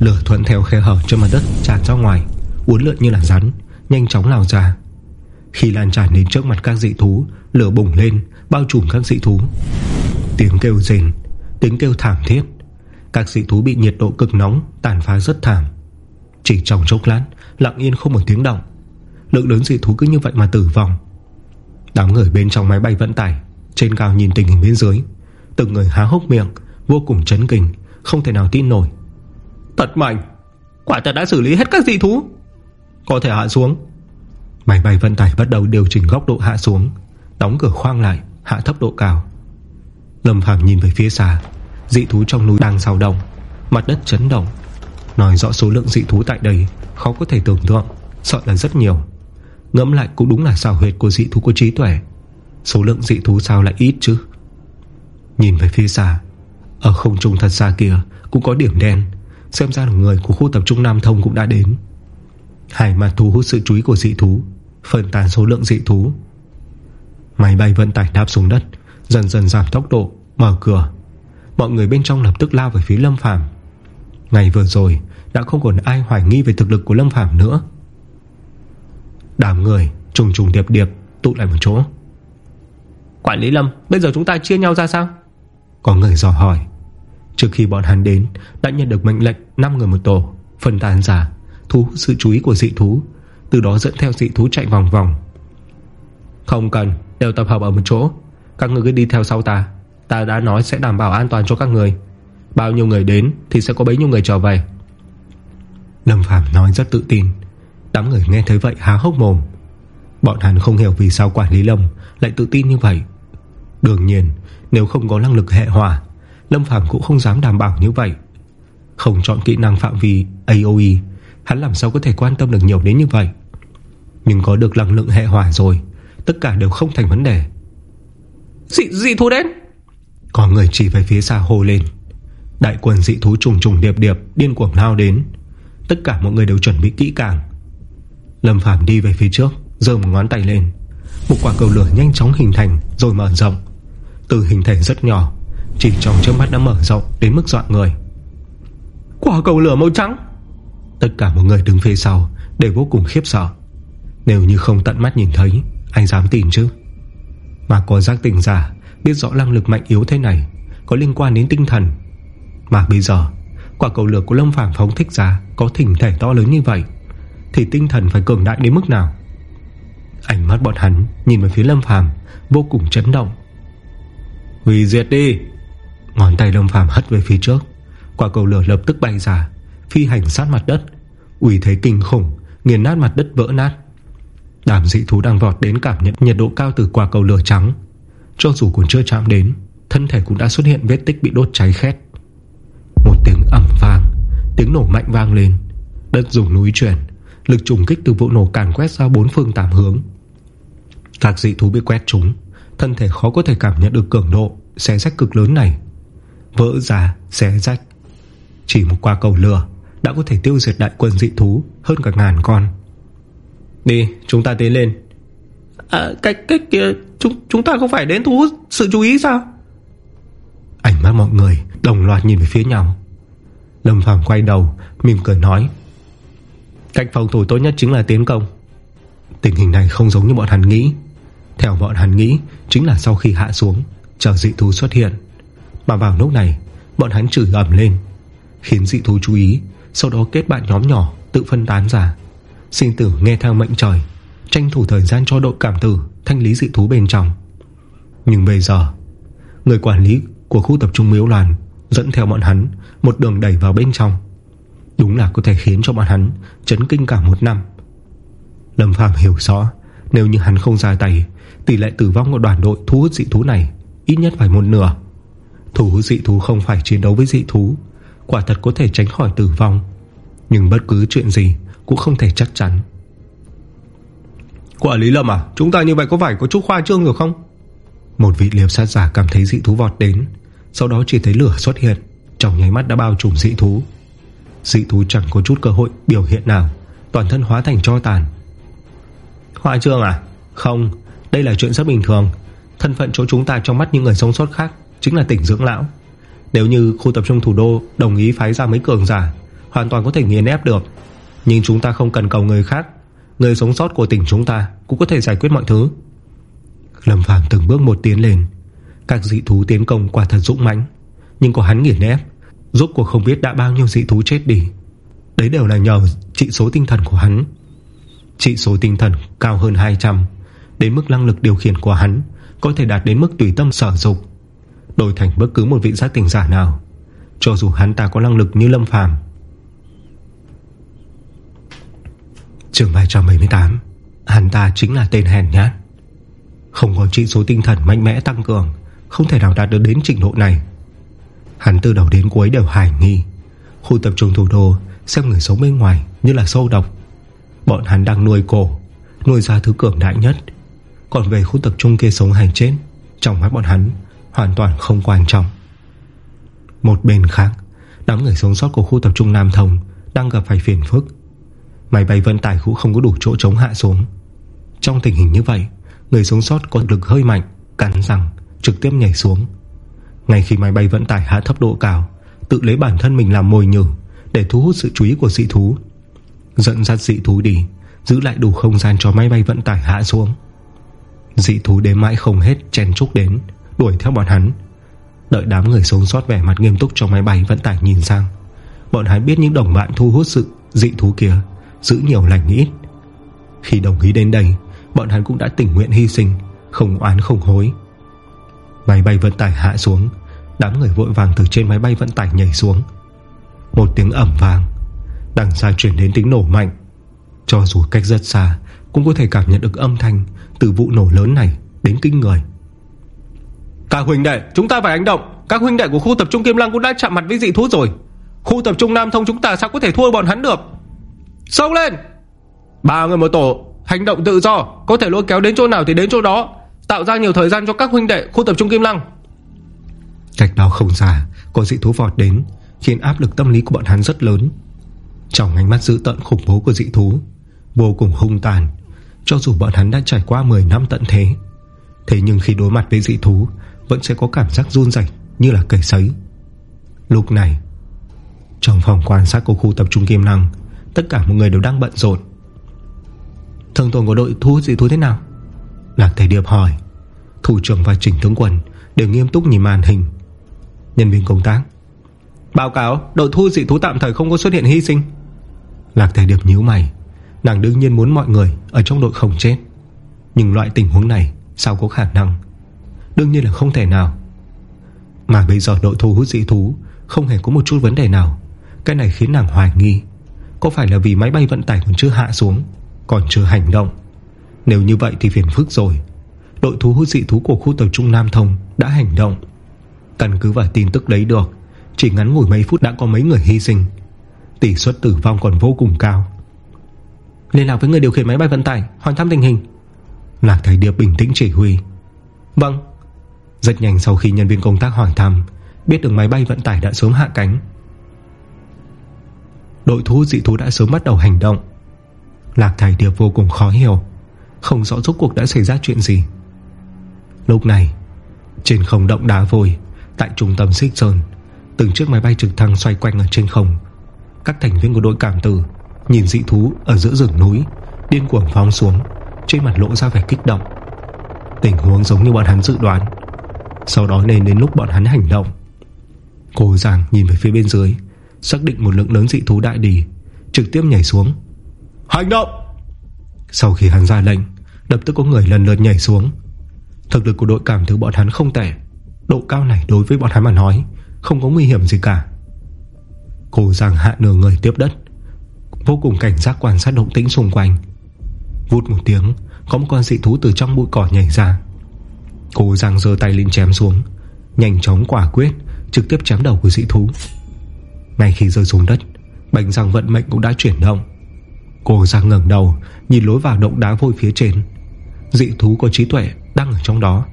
[SPEAKER 1] Lửa thuận theo khe hở trên mặt đất tràn ra ngoài, Uốn lượn như là rắn, Nhanh chóng lao ra. Khi lan tràn đến trước mặt các dị thú, Lửa bùng lên, bao trùm các dị thú. Tiếng kêu rền, Tiếng kêu thảm thiết. Các dị thú bị nhiệt độ cực nóng Tàn phá rất thảm. Chỉ trong chốc lát, Lặng yên không một tiếng động. Lượng lớn dị thú cứ như vậy mà tử vong. Đám người bên trong máy bay vận tải Trên cao nhìn tình hình bên dưới. Từng người há hốc miệng Vô cùng chấn kinh Không thể nào tin nổi.
[SPEAKER 2] Thật mạnh Quả thật đã xử lý hết các dị thú. Có thể hạ xuống.
[SPEAKER 1] Máy bay vận tải bắt đầu điều chỉnh góc độ hạ xuống Đóng cửa khoang lại Hạ thấp độ cao. Lâm Phàm nhìn về phía xa Dị thú trong núi đang sao động Mặt đất chấn động. Nói rõ số lượng dị thú tại đây Khó có thể tưởng tượng Sợ là rất nhiều Ngẫm lại cũng đúng là xào huyệt của dị thú có trí tuệ. Số lượng dị thú sao lại ít chứ? Nhìn về phía xa, Ở không trung thật xa kia Cũng có điểm đen. Xem ra là người của khu tập trung Nam Thông cũng đã đến. Hải mặt thu hút sự chú ý của dị thú, Phân tán số lượng dị thú. Máy bay vận tải đáp xuống đất, Dần dần giảm tốc độ, Mở cửa. Mọi người bên trong lập tức lao về phía Lâm Phàm. Ngày vừa rồi, Đã không còn ai hoài nghi về thực lực của Lâm Phàm nữa. Đám người trùng trùng điệp điệp Tụ lại một chỗ.
[SPEAKER 2] Quản lý Lâm Bây giờ chúng ta chia nhau ra sao?
[SPEAKER 1] Có người dò hỏi. Trước khi bọn hắn đến Đã nhận được mệnh lệnh 5 người một tổ Phân tán giả Thu sự chú ý của dị thú Từ đó dẫn theo dị thú chạy vòng vòng.
[SPEAKER 2] Không cần Đều tập hợp ở một chỗ. Các người cứ đi theo sau ta. Ta đã nói sẽ đảm bảo an toàn cho các người. Bao nhiêu người đến thì sẽ có bấy nhiêu người trở về.
[SPEAKER 1] Lâm Phàm nói rất tự tin Đám người nghe thấy vậy há hốc mồm. Bọn hắn không hiểu vì sao quản lý Lâm Lại tự tin như vậy. Đương nhiên nếu không có năng lực hệ hỏa Lâm Phàm cũng không dám đảm bảo như vậy. Không chọn kỹ năng phạm vi AOE Hắn làm sao có thể quan tâm được nhiều đến như vậy? Nhưng có được năng lượng hệ hỏa rồi Tất cả đều không thành vấn đề.
[SPEAKER 2] Dị, dị thú đến!
[SPEAKER 1] Có người chỉ về phía xa hô lên. Đại quân dị thú trùng trùng điệp điệp Điên cuồng lao đến. Tất cả mọi người đều chuẩn bị kỹ càng Lâm Phàm đi về phía trước, Giơ một ngón tay lên. Một quả cầu lửa nhanh chóng hình thành rồi mở rộng. Từ hình thể rất nhỏ, Chỉ trong trước mắt đã mở rộng đến mức dọa người.
[SPEAKER 2] Quả cầu lửa màu trắng!
[SPEAKER 1] Tất cả mọi người đứng phía sau Đều vô cùng khiếp sợ. Nếu như không tận mắt nhìn thấy Anh dám tin chứ? Mà có giác tình giả Biết rõ năng lực mạnh yếu thế này Có liên quan đến tinh thần. Mà bây giờ, Quả cầu lửa của Lâm Phàm phóng thích ra Có thỉnh thể to lớn như vậy. Thì tinh thần phải cường đại đến mức nào? Ánh mắt bọn hắn Nhìn về phía Lâm Phàm, Vô cùng chấn động.
[SPEAKER 2] Hủy diệt đi!
[SPEAKER 1] Ngón tay Lâm Phàm hất về phía trước. Quả cầu lửa lập tức bay ra, Phi hành sát mặt đất. Ủy thế kinh khủng, Nghiền nát mặt đất vỡ nát. Đàm dị thú đang vọt đến cảm nhận nhiệt độ cao từ quả cầu lửa trắng. Cho dù còn chưa chạm đến, Thân thể cũng đã xuất hiện vết tích bị đốt cháy khét. Một tiếng ẩm vang, Tiếng nổ mạnh vang lên. Đất dùng núi chuyển Lực trùng kích từ vụ nổ càn quét ra bốn phương tám hướng. Các dị thú bị quét trúng Thân thể khó có thể cảm nhận được cường độ Xé rách cực lớn này. Vỡ ra, xé rách. Chỉ một quả cầu lửa Đã có thể tiêu diệt đại quân dị thú Hơn cả ngàn con.
[SPEAKER 2] Đi chúng ta tiến lên.
[SPEAKER 1] À cách cách kia chúng, chúng ta không phải đến thu hút sự chú ý sao?
[SPEAKER 2] Ánh mắt mọi người Đồng loạt nhìn về phía nhau. Lâm Phàm quay đầu mỉm cười nói Cách phòng thủ tốt nhất chính là tiến công. Tình hình này không giống như bọn hắn nghĩ. Theo bọn hắn nghĩ, Chính là sau khi hạ xuống, Chờ dị thú xuất hiện. Mà vào lúc này, Bọn hắn chửi ẩm lên, Khiến dị thú chú ý, Sau đó kết bạn nhóm nhỏ, tự phân tán ra. Sinh tử nghe theo mệnh trời, Tranh thủ thời gian cho đội cảm tử, Thanh lý dị thú bên trong. Nhưng bây giờ, Người quản lý của khu tập trung miếu loàn Dẫn theo bọn hắn, Một đường đẩy vào bên trong. Đúng là có thể khiến cho bọn hắn Chấn kinh cả một năm. Lâm Phàm hiểu rõ Nếu như hắn không ra tay Tỷ lệ tử vong của đoàn đội thu hút dị thú này Ít nhất phải một nửa. Thu hút dị thú không phải chiến đấu với dị thú Quả thật có thể tránh khỏi tử vong Nhưng bất cứ chuyện gì Cũng không thể chắc chắn.
[SPEAKER 1] Quả Lý Lâm à Chúng ta như vậy có phải có chút khoa trương rồi không?
[SPEAKER 2] Một vị liệp sát giả cảm thấy dị thú vọt đến Sau đó chỉ thấy lửa xuất hiện Trong nháy mắt đã bao trùm dị thú Dị thú chẳng có chút cơ hội biểu hiện nào, Toàn thân hóa thành cho tàn.
[SPEAKER 1] Hoa trương à? Không, Đây là chuyện rất bình thường. Thân phận chỗ chúng ta trong mắt những người sống sót khác Chính là tỉnh dưỡng lão. Nếu như khu tập trung thủ đô đồng ý phái ra mấy cường giả, Hoàn toàn có thể nghiền ép được. Nhưng chúng ta không cần cầu người khác. Người sống sót của tỉnh chúng ta Cũng có thể giải quyết mọi thứ.
[SPEAKER 2] Lâm Phàm từng bước một tiến lên. Các dị thú tiến công quả thật dũng mãnh, Nhưng có hắn nghiền ép. Rốt cuộc không biết đã bao nhiêu dị thú chết đi. Đấy đều là nhờ trị số tinh thần của hắn. Trị số tinh thần cao hơn 200 Đến mức năng lực điều khiển của hắn Có thể đạt đến mức tùy tâm sở dục. Đổi thành bất cứ một vị giác tỉnh giả nào, Cho dù hắn ta có năng lực như Lâm Phàm. Trường 378 Hắn ta chính là tên hèn nhát. Không có trị số tinh thần mạnh mẽ tăng cường, Không thể nào đạt được đến trình độ này. Hắn từ đầu đến cuối đều hài nghi. Khu tập trung thủ đô, Xem người sống bên ngoài như là sâu độc. Bọn hắn đang nuôi cổ, Nuôi ra thứ cường đại nhất. Còn về khu tập trung kia sống hay chết, Trong mắt bọn hắn Hoàn toàn không quan trọng. Một bên khác, Đám người sống sót của khu tập trung Nam Thông Đang gặp phải phiền phức. Máy bay vận tải cũng không có đủ chỗ chống hạ xuống. Trong tình hình như vậy, Người sống sót có lực hơi mạnh, Cắn răng, trực tiếp nhảy xuống. Ngay khi máy bay vận tải hạ thấp độ cao, Tự lấy bản thân mình làm mồi nhử Để thu hút sự chú ý của dị thú. Dẫn dắt dị thú đi, Giữ lại đủ không gian cho máy bay vận tải hạ xuống. Dị thú đến mãi không hết chen trúc đến, Đuổi theo bọn hắn. Đợi đám người sống sót vẻ mặt nghiêm túc trong máy bay vận tải nhìn sang, Bọn hắn biết những đồng bạn thu hút sự dị thú kia Giữ nhiều lành ít. Khi đồng ý đến đây, Bọn hắn cũng đã tình nguyện hy sinh, Không oán không hối. Máy bay vận tải hạ xuống Đám người vội vàng từ trên máy bay vận tải nhảy xuống. Một tiếng ẩm vàng Đằng xa chuyển đến tiếng nổ mạnh. Cho dù cách rất xa, Cũng có thể cảm nhận được âm thanh Từ vụ nổ lớn này đến kinh người.
[SPEAKER 1] Các huynh đệ, chúng ta phải hành động. Các huynh đệ của khu tập trung Kim Lăng cũng đã chạm mặt với dị thú rồi. Khu tập trung Nam Thông chúng ta sao có thể thua bọn hắn được? Xông lên! Ba người một tổ, Hành động tự do, Có thể lôi kéo đến chỗ nào thì đến chỗ đó. Tạo ra nhiều thời gian cho các huynh đệ khu tập trung Kim Lăng.
[SPEAKER 2] Cách đó không xa, Có dị thú vọt đến, Khiến áp lực tâm lý của bọn hắn rất lớn. Trong ánh mắt dữ tận khủng bố của dị thú, Vô cùng hung tàn, Cho dù bọn hắn đã trải qua 10 năm tận thế Thế nhưng khi đối mặt với dị thú, Vẫn sẽ có cảm giác run rẩy Như là cầy sấy. Lúc này, Trong phòng quan sát của khu tập trung Kim năng, Tất cả mọi người đều đang bận rộn. Thường tồn của đội thu dị thú thế nào? Lạc Thầy Điệp hỏi. Thủ trưởng và chỉnh tướng quân Đều nghiêm túc nhìn màn hình. Nhân viên công tác.
[SPEAKER 1] Báo cáo, đội thu dị thú tạm thời không có xuất hiện hy sinh.
[SPEAKER 2] Lạc thể Điệp nhíu mày. Nàng đương nhiên muốn mọi người Ở trong đội không chết. Nhưng loại tình huống này, sao có khả năng? Đương nhiên là không thể nào. Mà bây giờ đội thu hút dị thú Không hề có một chút vấn đề nào. Cái này khiến nàng hoài nghi. Có phải là vì máy bay vận tải còn chưa hạ xuống, Còn chưa hành động? Nếu như vậy thì phiền phức rồi. Đội thu hút dị thú của khu tập trung Nam Thông Đã hành động. Căn cứ vào tin tức lấy được. Chỉ ngắn ngủi mấy phút đã có mấy người hy sinh. Tỷ suất tử vong còn vô cùng cao.
[SPEAKER 1] Liên lạc với người điều khiển máy bay vận tải Hỏi thăm tình hình.
[SPEAKER 2] Lạc Thầy Điệp bình tĩnh chỉ huy.
[SPEAKER 1] Vâng.
[SPEAKER 2] Rất nhanh sau khi nhân viên công tác hỏi thăm Biết được máy bay vận tải đã sớm hạ cánh. Đội thú dị thú đã sớm bắt đầu hành động.
[SPEAKER 1] Lạc Thải Điệp vô cùng khó hiểu Không rõ rốt cuộc đã xảy ra chuyện gì. Lúc này Trên không động đá vôi Tại trung tâm xích sơn Từng chiếc máy bay trực thăng xoay quanh ở trên không. Các thành viên của đội cảm tử Nhìn dị thú ở giữa rừng núi Điên cuồng phóng xuống Trên mặt lộ ra vẻ kích động. Tình huống giống như bọn hắn dự đoán. Sau đó nên đến lúc bọn hắn hành động. Cô Giang nhìn về phía bên dưới Xác định một lượng lớn dị thú đại đỉ Trực tiếp nhảy xuống. Hành động! Sau khi hắn ra lệnh Lập tức có người lần lượt nhảy xuống. Thực lực của đội cảm thứ bọn hắn không tệ Độ cao này đối với bọn hắn mà nói, Không có nguy hiểm gì cả. Cô Giang hạ nửa người tiếp đất, Vô cùng cảnh giác quan sát động tĩnh xung quanh. Vút một tiếng, Có một con dị thú từ trong bụi cỏ nhảy ra. Cô Giang dơ tay lên chém xuống, Nhanh chóng quả quyết, Trực tiếp chém đầu của dị thú. Ngay khi rơi xuống đất Bánh răng vận mệnh cũng đã chuyển động. Cô Giang ngẩng đầu, Nhìn lối vào động đá vôi phía trên. Dị thú có trí tuệ đang ở trong đó.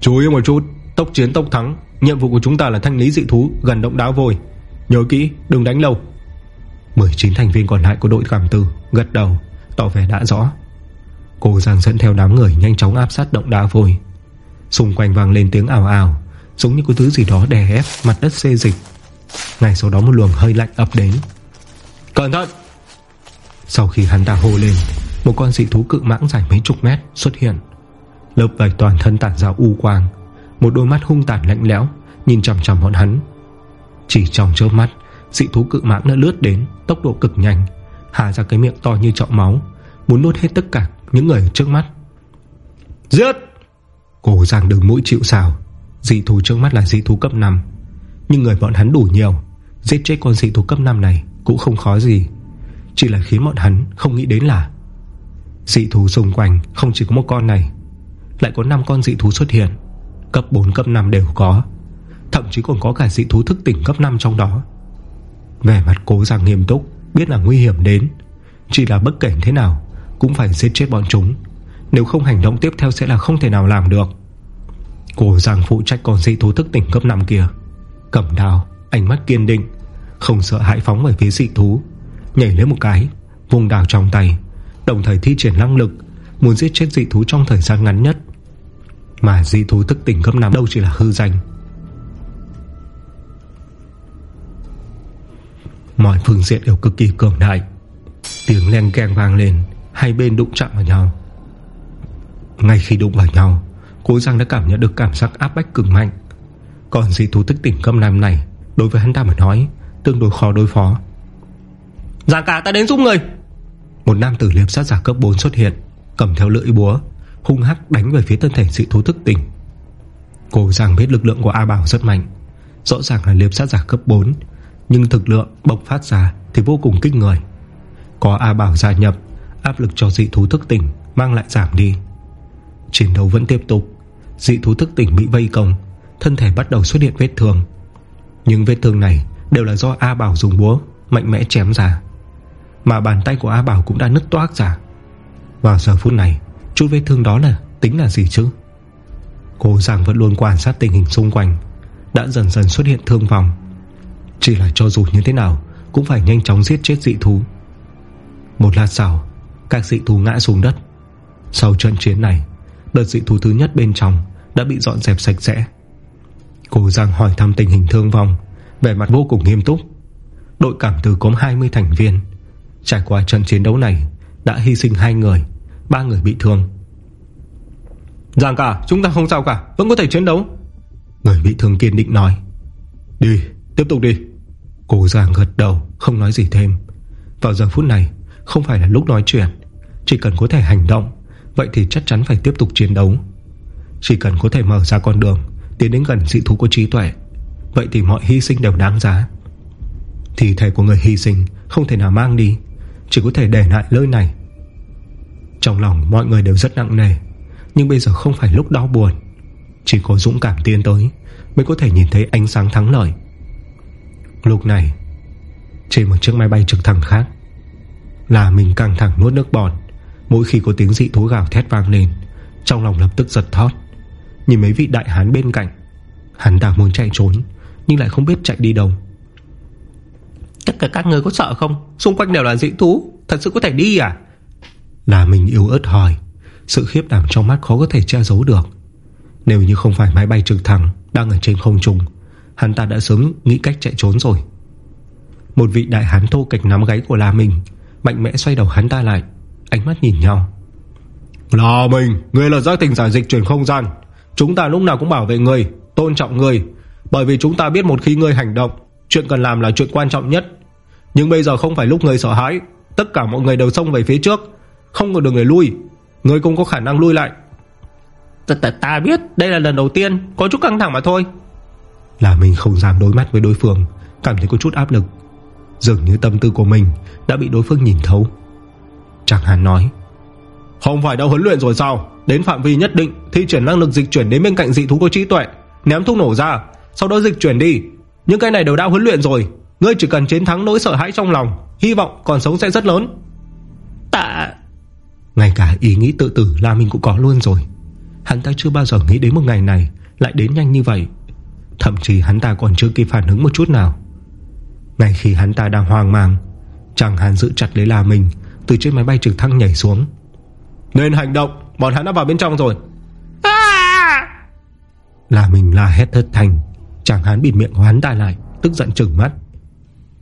[SPEAKER 1] Chú ý một chút. Tốc chiến tốc thắng, Nhiệm vụ của chúng ta là thanh lý dị thú, gần động đá vôi. Nhớ kỹ, đừng đánh lâu. 19 thành viên còn lại của đội cảm tử Gật đầu, tỏ vẻ đã rõ. Cô Giang dẫn theo đám người nhanh chóng áp sát động đá vôi. Xung quanh vang lên tiếng ảo ảo Giống như có thứ gì đó đè ép Mặt đất xê dịch. Ngay sau đó một luồng hơi lạnh ập đến. Cẩn thận! Sau khi hắn ta hô lên, Một con dị thú cự mãng dài mấy chục mét xuất hiện. Lớp vải toàn thân tản ra u quang một đôi mắt hung tàn lạnh lẽo Nhìn chằm chằm bọn hắn. Chỉ trong chớp mắt Dị thú cự mãng đã lướt đến Tốc độ cực nhanh Hà ra cái miệng to như trọng máu Muốn nuốt hết tất cả những người trước mắt. Giết! Cổ giang đường mũi chịu xào Dị thú trước mắt là dị thú cấp 5 Nhưng người bọn hắn đủ nhiều Giết chết con dị thú cấp 5 này Cũng không khó gì. Chỉ là khiến bọn hắn không nghĩ đến là Dị thú xung quanh không chỉ có một con này Lại có 5 con dị thú xuất hiện Cấp 4 cấp 5 đều có. Thậm chí còn có cả dị thú thức tỉnh cấp 5 trong đó. Vẻ mặt cố giang nghiêm túc, Biết là nguy hiểm đến. Chỉ là bất kể thế nào, Cũng phải giết chết bọn chúng. Nếu không hành động tiếp theo sẽ là không thể nào làm được. Cố Giang phụ trách con dị thú thức tỉnh cấp 5 kia. Cầm đào Ánh mắt kiên định, Không sợ hãi phóng về phía dị thú. Nhảy lên một cái Vùng đào trong tay. Đồng thời thi triển năng lực, Muốn giết chết dị thú trong thời gian ngắn nhất. Mà dị thú thức tỉnh cấp 5 đâu chỉ là hư danh. Mọi phương diện đều cực kỳ cường đại. Tiếng len keng vang lên. Hai bên đụng chạm vào nhau. Ngay khi đụng vào nhau Cố Giang đã cảm nhận được cảm giác áp bách cực mạnh. Còn dị thú tức tỉnh câm nam này Đối với hắn ta mà nói Tương đối khó đối phó.
[SPEAKER 2] Giang cả ta đến giúp người.
[SPEAKER 1] Một nam tử liệp sát giả cấp 4 xuất hiện Cầm theo lưỡi búa Hung hắc đánh về phía thân thể dị thú thức tỉnh. Cô Giang biết lực lượng của A Bảo rất mạnh, Rõ ràng là liệp sát giả cấp 4 Nhưng thực lượng bộc phát ra Thì vô cùng kích người. Có A Bảo gia nhập, Áp lực cho dị thú thức tỉnh Mang lại giảm đi. Chiến đấu vẫn tiếp tục, Dị thú thức tỉnh bị vây công, Thân thể bắt đầu xuất hiện vết thương. Nhưng vết thương này đều là do A Bảo dùng búa, Mạnh mẽ chém ra. Mà bàn tay của A Bảo cũng đã nứt toác ra. Vào giờ phút này Chút vết thương đó là tính là gì chứ? Cô Giang vẫn luôn quan sát tình hình xung quanh, Đã dần dần xuất hiện thương vong. Chỉ là cho dù như thế nào, Cũng phải nhanh chóng giết chết dị thú. Một lát sau, Các dị thú ngã xuống đất. Sau trận chiến này, Đợt dị thú thứ nhất bên trong Đã bị dọn dẹp sạch sẽ. Cô Giang hỏi thăm tình hình thương vong, Vẻ mặt vô cùng nghiêm túc. Đội cảm tử có 20 thành viên. Trải qua trận chiến đấu này, Đã hy sinh hai người ba người bị thương.
[SPEAKER 2] Giang cả chúng ta không sao cả, Vẫn có thể chiến đấu.
[SPEAKER 1] Người bị thương kiên định nói. Đi, tiếp tục đi. Cô Giang gật đầu, không nói gì thêm. Vào giờ phút này, Không phải là lúc nói chuyện. Chỉ cần có thể hành động, Vậy thì chắc chắn phải tiếp tục chiến đấu. Chỉ cần có thể mở ra con đường, Tiến đến gần dị thú của trí tuệ, Vậy thì mọi hy sinh đều đáng giá. Thì thể của người hy sinh Không thể nào mang đi, Chỉ có thể để lại nơi này. Trong lòng mọi người đều rất nặng nề, Nhưng bây giờ không phải lúc đau buồn. Chỉ có dũng cảm tiến tới Mới có thể nhìn thấy ánh sáng thắng lợi. Lúc này, Trên một chiếc máy bay trực thăng khác, Là mình căng thẳng nuốt nước bọt. Mỗi khi có tiếng dị thú gào thét vang lên, Trong lòng lập tức giật thót. Nhìn mấy vị đại hán bên cạnh, Hắn đang muốn chạy trốn, Nhưng lại không biết chạy đi đâu.
[SPEAKER 2] Tất cả các người có sợ không? Xung quanh đều là dị thú, Thật sự có thể đi à?
[SPEAKER 1] Là mình yếu ớt hỏi Sự khiếp đảm trong mắt khó có thể che giấu được. Nếu như không phải máy bay trực thăng Đang ở trên không trung, Hắn ta đã sớm nghĩ cách chạy trốn rồi. Một vị đại hán thô kịch nắm gáy của La Minh Mạnh mẽ xoay đầu hắn ta lại, Ánh mắt nhìn nhau.
[SPEAKER 2] Là mình Người là giác tình giải dịch chuyển không gian. Chúng ta lúc nào cũng bảo vệ người Tôn trọng người Bởi vì chúng ta biết một khi người hành động, Chuyện cần làm là chuyện quan trọng nhất. Nhưng bây giờ không phải lúc người sợ hãi, Tất cả mọi người đều xông về phía trước. Không có đường người lui. Người cũng có khả năng lui lại. Ta, ta, ta biết đây là lần đầu tiên Có chút căng thẳng mà thôi.
[SPEAKER 1] Là mình không dám đối mắt với đối phương Cảm thấy có chút áp lực. Dường như tâm tư của mình đã bị đối phương nhìn thấu. Chẳng hàn nói
[SPEAKER 2] Không phải đã huấn luyện rồi sao? Đến phạm vi nhất định Thi triển năng lực dịch chuyển đến bên cạnh dị thú có trí tuệ Ném thuốc nổ ra Sau đó dịch chuyển đi. Những cái này đều đã huấn luyện rồi Ngươi chỉ cần chiến thắng nỗi sợ hãi trong lòng Hy vọng còn sống sẽ rất lớn.
[SPEAKER 1] Tạ Ngay cả ý nghĩ tự tử là mình cũng có luôn rồi. Hắn ta chưa bao giờ nghĩ đến một ngày này Lại đến nhanh như vậy. Thậm chí hắn ta còn chưa kịp phản ứng một chút nào. Ngay khi hắn ta đang hoang mang Chẳng hàn giữ chặt lấy là mình Từ trên máy bay trực thăng nhảy xuống.
[SPEAKER 2] Nên hành động Bọn hắn đã vào bên trong rồi.
[SPEAKER 1] À! Là mình la hét thất thành Chẳng hắn bịt miệng hoán ta lại Tức giận trừng mắt.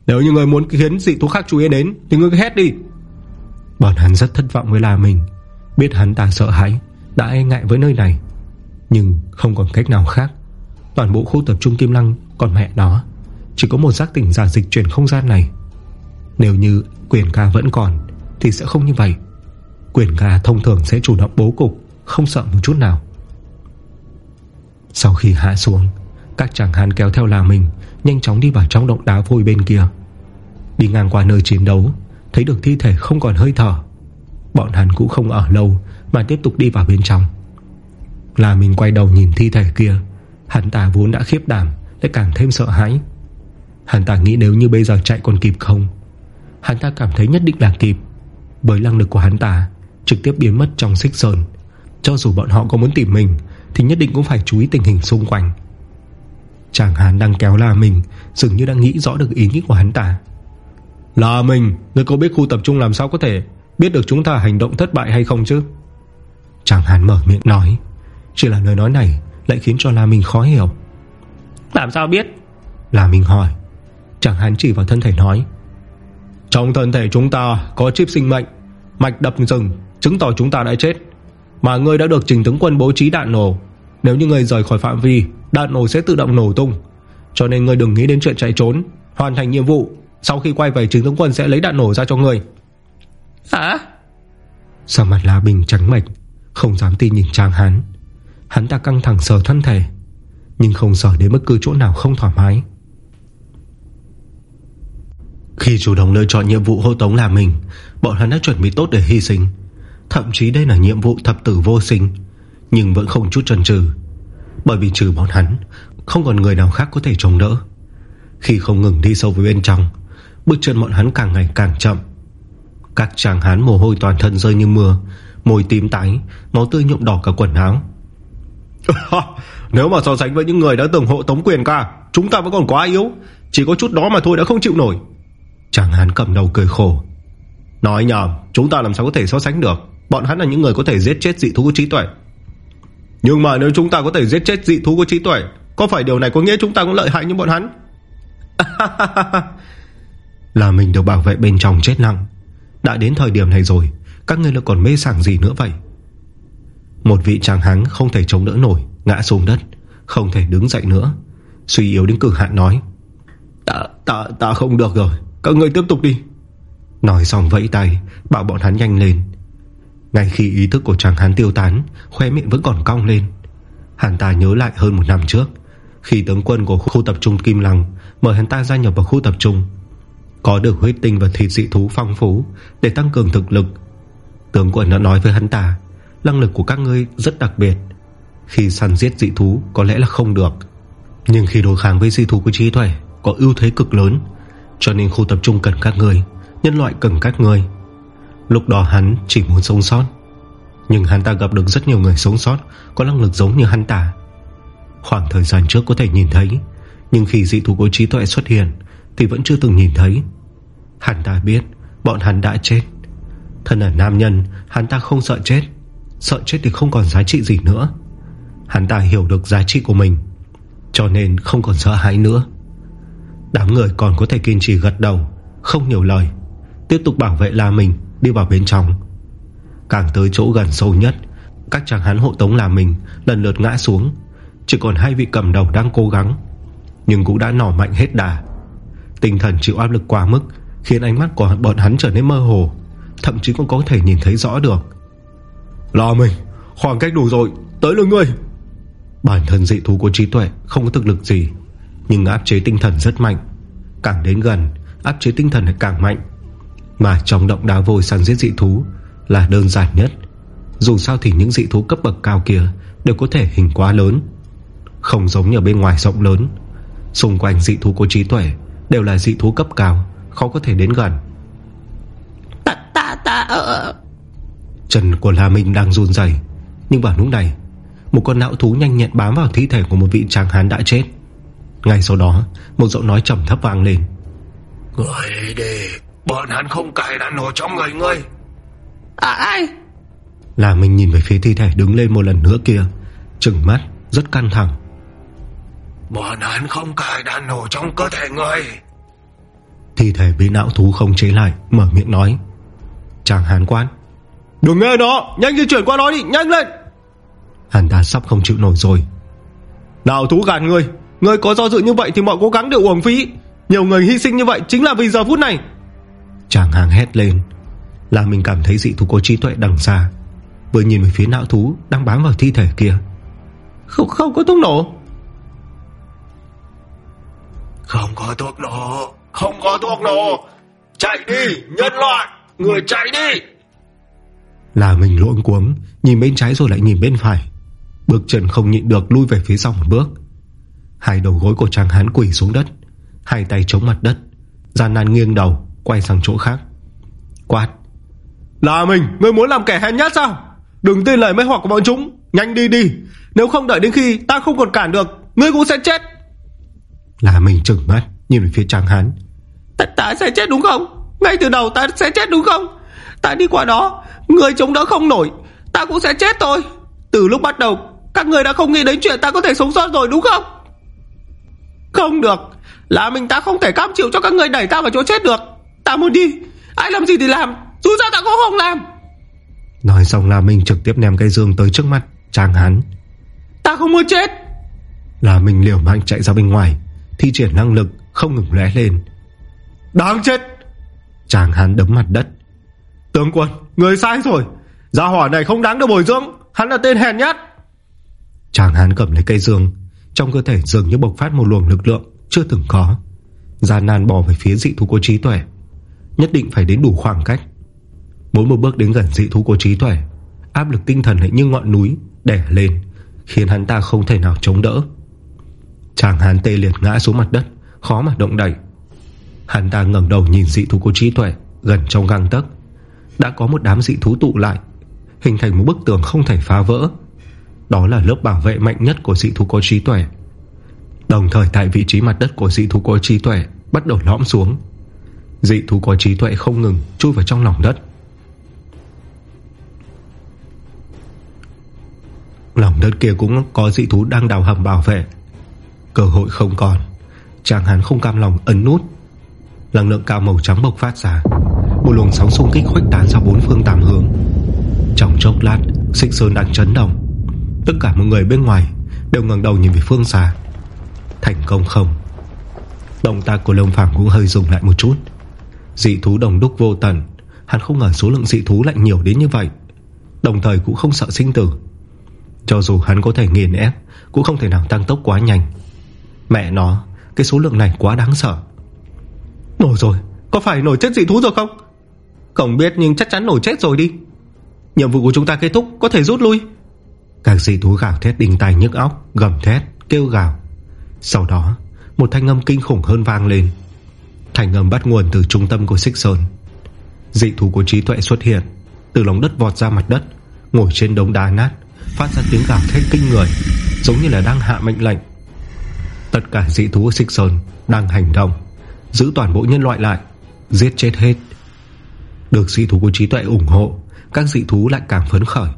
[SPEAKER 2] Nếu như người muốn khiến dị thú khác chú ý đến Thì ngươi cứ hét đi
[SPEAKER 1] Bọn hắn rất thất vọng với là mình Biết hắn ta sợ hãi, Đã e ngại với nơi này. Nhưng không còn cách nào khác. Toàn bộ khu tập trung Kim Lăng Còn mẹ nó. Chỉ có một giác tỉnh giả dịch chuyển không gian này. Nếu như quyền ca vẫn còn, Thì sẽ không như vậy. Quyền ca thông thường sẽ chủ động bố cục, Không sợ một chút nào. Sau khi hạ xuống, Các chàng hàn kéo theo là mình Nhanh chóng đi vào trong động đá vôi bên kia. Đi ngang qua nơi chiến đấu Thấy được thi thể không còn hơi thở. Bọn hắn cũng không ở lâu Mà tiếp tục đi vào bên trong. Là mình quay đầu nhìn thi thể kia. Hắn ta vốn đã khiếp đảm, Lại càng thêm sợ hãi. Hắn ta nghĩ nếu như bây giờ chạy còn kịp không? Hắn ta cảm thấy nhất định là kịp. Bởi năng lực của hắn ta, Trực tiếp biến mất trong xích sơn. Cho dù bọn họ có muốn tìm mình, Thì nhất định cũng phải chú ý tình hình xung quanh. Chàng hán đang kéo la mình Dường như đang nghĩ rõ được ý nghĩ của hắn ta.
[SPEAKER 2] Là mình Ngươi có biết khu tập trung làm sao có thể Biết được chúng ta hành động thất bại hay không chứ?
[SPEAKER 1] Chàng hán mở miệng nói Chỉ là lời nói này Lại khiến cho La Minh khó hiểu.
[SPEAKER 2] Làm sao biết?
[SPEAKER 1] La Minh hỏi. Chàng hán chỉ vào thân thể nói
[SPEAKER 2] Trong thân thể chúng ta có chip sinh mệnh Mạch đập rừng Chứng tỏ chúng ta đã chết. Mà ngươi đã được trình tướng quân bố trí đạn nổ. Nếu như ngươi rời khỏi phạm vi Đạn nổ sẽ tự động nổ tung. Cho nên ngươi đừng nghĩ đến chuyện chạy trốn Hoàn thành nhiệm vụ Sau khi quay về trình tướng quân sẽ lấy đạn nổ ra cho ngươi. Hả?
[SPEAKER 1] Sao mặt La Bình trắng mạch Không dám tin nhìn Trang hắn Hắn ta căng thẳng sờ thân thể Nhưng không sờ đến bất cứ chỗ nào không thoải mái. Khi chủ động lựa chọn nhiệm vụ hô tống là mình Bọn hắn đã chuẩn bị tốt để hy sinh. Thậm chí đây là nhiệm vụ thập tử vô sinh Nhưng vẫn không chút chần chừ. Bởi vì trừ bọn hắn Không còn người nào khác có thể chống đỡ. Khi không ngừng đi sâu vào bên trong Bước chân bọn hắn càng ngày càng chậm. Các chàng hán mồ hôi toàn thân rơi như mưa Môi tím tái Máu tươi nhuộm đỏ cả quần áo.
[SPEAKER 2] Nếu mà so sánh với những người đã từng hộ tống quyền ca Chúng ta vẫn còn quá yếu. Chỉ có chút đó mà thôi đã không chịu nổi.
[SPEAKER 1] Chàng hán cầm đầu cười khổ.
[SPEAKER 2] Nói nhầm Chúng ta làm sao có thể so sánh được? Bọn hắn là những người có thể giết chết dị thú của trí tuệ. Nhưng mà nếu chúng ta có thể giết chết dị thú của trí tuệ Có phải điều này có nghĩa chúng ta cũng lợi hại như bọn hắn
[SPEAKER 1] Là mình được bảo vệ bên trong chết nặng Đã đến thời điểm này rồi Các ngươi lại còn mê sảng gì nữa vậy? Một vị chàng hắng không thể chống đỡ nổi Ngã xuống đất Không thể đứng dậy nữa. Suy yếu đến cực hạn nói
[SPEAKER 2] Ta, ta, ta không được rồi Các ngươi tiếp tục đi.
[SPEAKER 1] Nói xong vẫy tay Bảo bọn hắn nhanh lên. Ngay khi ý thức của chàng hắn tiêu tán Khoe miệng vẫn còn cong lên. Hắn ta nhớ lại hơn một năm trước Khi tướng quân của khu tập trung Kim Lăng Mời hắn ta gia nhập vào khu tập trung có được huyết tinh và thịt dị thú phong phú Để tăng cường thực lực. Tướng quân đã nói với hắn ta, Năng lực của các ngươi rất đặc biệt. Khi săn giết dị thú có lẽ là không được, Nhưng khi đối kháng với dị thú của trí tuệ Có ưu thế cực lớn, Cho nên khu tập trung cần các người Nhân loại cần các người Lúc đó hắn chỉ muốn sống sót, Nhưng hắn ta gặp được rất nhiều người sống sót Có năng lực giống như hắn ta. Khoảng thời gian trước có thể nhìn thấy, Nhưng khi dị thú có trí tuệ xuất hiện thì vẫn chưa từng nhìn thấy. Hắn ta biết, bọn hắn đã chết. Thân là nam nhân, Hắn ta không sợ chết. Sợ chết thì không còn giá trị gì nữa. Hắn ta hiểu được giá trị của mình, Cho nên không còn sợ hãi nữa. Đám người còn có thể kiên trì gật đầu, Không nhiều lời, Tiếp tục bảo vệ là mình Đi vào bên trong. Càng tới chỗ gần sâu nhất, Các chàng hắn hộ tống là mình Lần lượt ngã xuống. Chỉ còn hai vị cầm đầu đang cố gắng, Nhưng cũng đã nỏ mạnh hết đà. Tinh thần chịu áp lực quá mức Khiến ánh mắt của bọn hắn trở nên mơ hồ Thậm chí cũng có thể nhìn thấy rõ được. Lo mình Khoảng cách đủ rồi Tới lưng người Bản thân dị thú của trí tuệ Không có thực lực gì Nhưng áp chế tinh thần rất mạnh. Càng đến gần Áp chế tinh thần lại càng mạnh. Mà trong động đá vôi săn giết dị thú Là đơn giản nhất. Dù sao thì những dị thú cấp bậc cao kia Đều có thể hình quá lớn. Không giống như bên ngoài rộng lớn Xung quanh dị thú của trí tuệ Đều là dị thú cấp cao Khó có thể đến gần.
[SPEAKER 2] Ta ta ta ờ.
[SPEAKER 1] Chân của La Minh đang run dày Nhưng vào lúc này Một con não thú nhanh nhẹn bám vào thi thể của một vị tráng hán đã chết. Ngay sau đó Một giọng nói trầm thấp vang lên.
[SPEAKER 3] Người đi Bọn hắn không cài đã nổ trong người ngươi.
[SPEAKER 2] À ai?
[SPEAKER 1] La Minh nhìn về phía thi thể đứng lên một lần nữa kia Trừng mắt rất căng thẳng
[SPEAKER 3] Bọn hắn không cài đã nổ trong cơ thể ngươi
[SPEAKER 1] Thi thể bị não thú không chế lại Mở miệng nói. Chàng hán quan
[SPEAKER 2] Đừng nghe nó Nhanh di chuyển qua nó đi Nhanh lên.
[SPEAKER 1] Hắn ta sắp không chịu nổi rồi.
[SPEAKER 2] Nào thú gạt người Người có do dự như vậy thì mọi cố gắng đều uổng phí. Nhiều người hy sinh như vậy chính là vì giờ phút này.
[SPEAKER 1] Chàng hàng hét lên. Là mình cảm thấy dị thú có trí tuệ đằng xa Vừa nhìn về phía não thú Đang bám vào thi thể kia.
[SPEAKER 2] Không, không có thuốc nổ
[SPEAKER 3] Không có thuốc nổ. Không có thuốc nổ. Chạy đi nhân loại. Người chạy đi.
[SPEAKER 1] Là mình lộn cuống Nhìn bên trái rồi lại nhìn bên phải. Bước chân không nhịn được lui về phía sau một bước. Hai đầu gối của chàng hán quỷ xuống đất. Hai tay chống mặt đất. Gian nan nghiêng đầu Quay sang chỗ khác. Quát.
[SPEAKER 2] Là mình Ngươi muốn làm kẻ hèn nhát sao? Đừng tin lời mê hoặc của bọn chúng. Nhanh đi đi. Nếu không đợi đến khi ta không còn cản được Ngươi cũng sẽ chết
[SPEAKER 1] Là mình trừng mắt Nhìn về phía chàng hán.
[SPEAKER 2] Ta, ta sẽ chết đúng không? Ngay từ đầu ta sẽ chết đúng không? Ta đi qua đó Người chống đỡ không nổi. Ta cũng sẽ chết thôi. Từ lúc bắt đầu Các người đã không nghĩ đến chuyện ta có thể sống sót rồi đúng không? Không được. Là mình ta không thể cam chịu cho các người đẩy ta vào chỗ chết được. Ta muốn đi. Ai làm gì thì làm. Dù sao ta cũng không làm.
[SPEAKER 1] Nói xong là mình trực tiếp ném cây dương tới trước mặt Chàng hán.
[SPEAKER 2] Ta không muốn chết.
[SPEAKER 1] Là mình liều mạng chạy ra bên ngoài Thi triển năng lực không ngừng lóe lên.
[SPEAKER 2] Đáng chết!
[SPEAKER 1] Chàng hán đấm mặt đất.
[SPEAKER 2] Tướng quân, Người sai rồi. Gia hỏa này không đáng được bồi dưỡng. Hắn là tên hèn nhát.
[SPEAKER 1] Chàng hán cầm lấy cây dương. Trong cơ thể dường như bộc phát một luồng lực lượng Chưa từng có. Gian nan bò về phía dị thú có trí tuệ. Nhất định phải đến đủ khoảng cách. Mỗi một bước đến gần dị thú có trí tuệ, Áp lực tinh thần lại như ngọn núi Đẻ lên, Khiến hắn ta không thể nào chống đỡ. Chàng hán tê liệt ngã xuống mặt đất, Khó mà động đẩy Hắn ta ngẩng đầu nhìn dị thú có trí tuệ Gần trong găng tấc. Đã có một đám dị thú tụ lại, Hình thành một bức tường không thể phá vỡ. Đó là lớp bảo vệ mạnh nhất của dị thú có trí tuệ. Đồng thời, tại vị trí mặt đất của dị thú có trí tuệ Bắt đầu lõm xuống. Dị thú có trí tuệ không ngừng Chui vào trong lòng đất. Lòng đất kia cũng có dị thú đang đào hầm bảo vệ. Cơ hội không còn. Chàng hắn không cam lòng ấn nút. Năng lượng cao màu trắng bộc phát ra. Một luồng sóng xung kích khuếch tán ra bốn phương tám hướng. Trong chốc lát Xích Sơn đang chấn động. Tất cả mọi người bên ngoài Đều ngẩng đầu nhìn về phương xa. Thành công không? Động tác của Lâm Phàm cũng hơi dừng lại một chút. Dị thú đồng đúc vô tận. Hắn không ngờ số lượng dị thú lại nhiều đến như vậy. Đồng thời cũng không sợ sinh tử. Cho dù hắn có thể nghiền ép, Cũng không thể nào tăng tốc quá nhanh. Mẹ nó Cái số lượng này quá đáng sợ.
[SPEAKER 2] Nổi rồi Có phải nổi chết dị thú rồi không? Không biết nhưng chắc chắn nổi chết rồi đi. Nhiệm vụ của chúng ta kết thúc Có thể rút lui.
[SPEAKER 1] Các dị thú gào thét đình tay nhức óc Gầm thét, kêu gào. Sau đó một thanh âm kinh khủng hơn vang lên. Thanh âm bắt nguồn từ trung tâm của xích sơn. Dị thú của trí tuệ xuất hiện Từ lòng đất vọt ra mặt đất Ngồi trên đống đá nát Phát ra tiếng gào thét kinh người Giống như là đang hạ mệnh lệnh. Tất cả dị thú xích sơn Đang hành động, Giữ toàn bộ nhân loại lại, Giết chết hết. Được dị thú của trí tuệ ủng hộ, Các dị thú lại càng phấn khởi.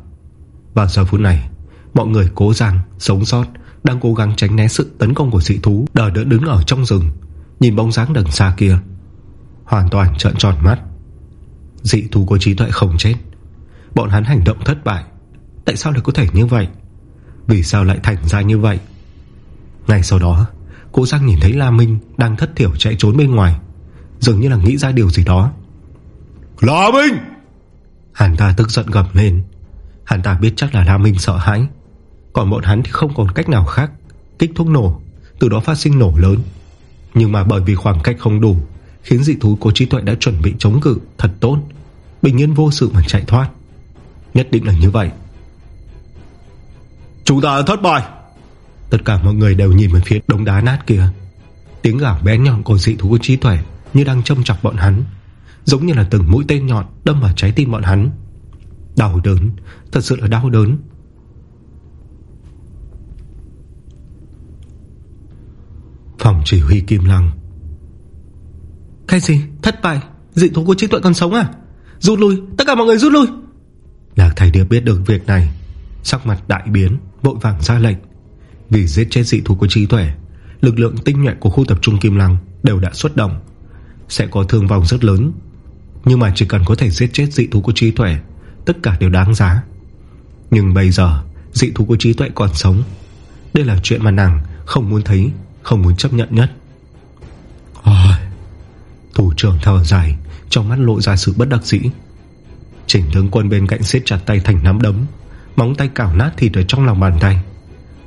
[SPEAKER 1] Vào giờ phút này, Mọi người cố gắng sống sót, Đang cố gắng tránh né sự tấn công của dị thú, Đờ đỡ đứng ở trong rừng, Nhìn bóng dáng đằng xa kia, Hoàn toàn trợn tròn mắt. Dị thú của trí tuệ không chết. Bọn hắn hành động thất bại. Tại sao lại có thể như vậy? Vì sao lại thành ra như vậy? Ngay sau đó Cô Giang nhìn thấy La Minh Đang thất thiểu chạy trốn bên ngoài Dường như là nghĩ ra điều gì đó.
[SPEAKER 3] La Minh!
[SPEAKER 1] Hắn ta tức giận gầm lên. Hắn ta biết chắc là La Minh sợ hãi. Còn bọn hắn thì không còn cách nào khác Kích thuốc nổ Từ đó phát sinh nổ lớn. Nhưng mà bởi vì khoảng cách không đủ Khiến dị thú của trí tuệ đã chuẩn bị chống cự Thật tốt. Bình yên vô sự mà chạy thoát. Nhất định là như vậy.
[SPEAKER 3] Chúng ta thất bại
[SPEAKER 1] Tất cả mọi người đều nhìn về phía đống đá nát kia. Tiếng gào bé nhọn của dị thú của trí tuệ Như đang châm chọc bọn hắn Giống như là từng mũi tên nhọn Đâm vào trái tim bọn hắn. Đau đớn, thật sự là đau đớn. Phòng chỉ huy Kim Lăng. Cái gì? Thất bại. Dị thú của trí tuệ còn sống à? Rút lui, tất cả mọi người rút lui. Lạc thầy điệp biết được việc này Sắc mặt đại biến Vội vàng ra lệnh vì giết chết dị thú của trí tuệ, Lực lượng tinh nhuệ của khu tập trung Kim Lăng Đều đã xuất động. Sẽ có thương vong rất lớn, Nhưng mà chỉ cần có thể giết chết dị thú của trí tuệ, Tất cả đều đáng giá. Nhưng bây giờ, dị thú của trí tuệ còn sống. Đây là chuyện mà nàng không muốn thấy, Không muốn chấp nhận nhất. Ôi, Thủ trưởng thở dài, Trong mắt lộ ra sự bất đắc dĩ. Chỉnh tướng quân bên cạnh siết chặt tay thành nắm đấm, Móng tay cào nát thịt ở trong lòng bàn tay.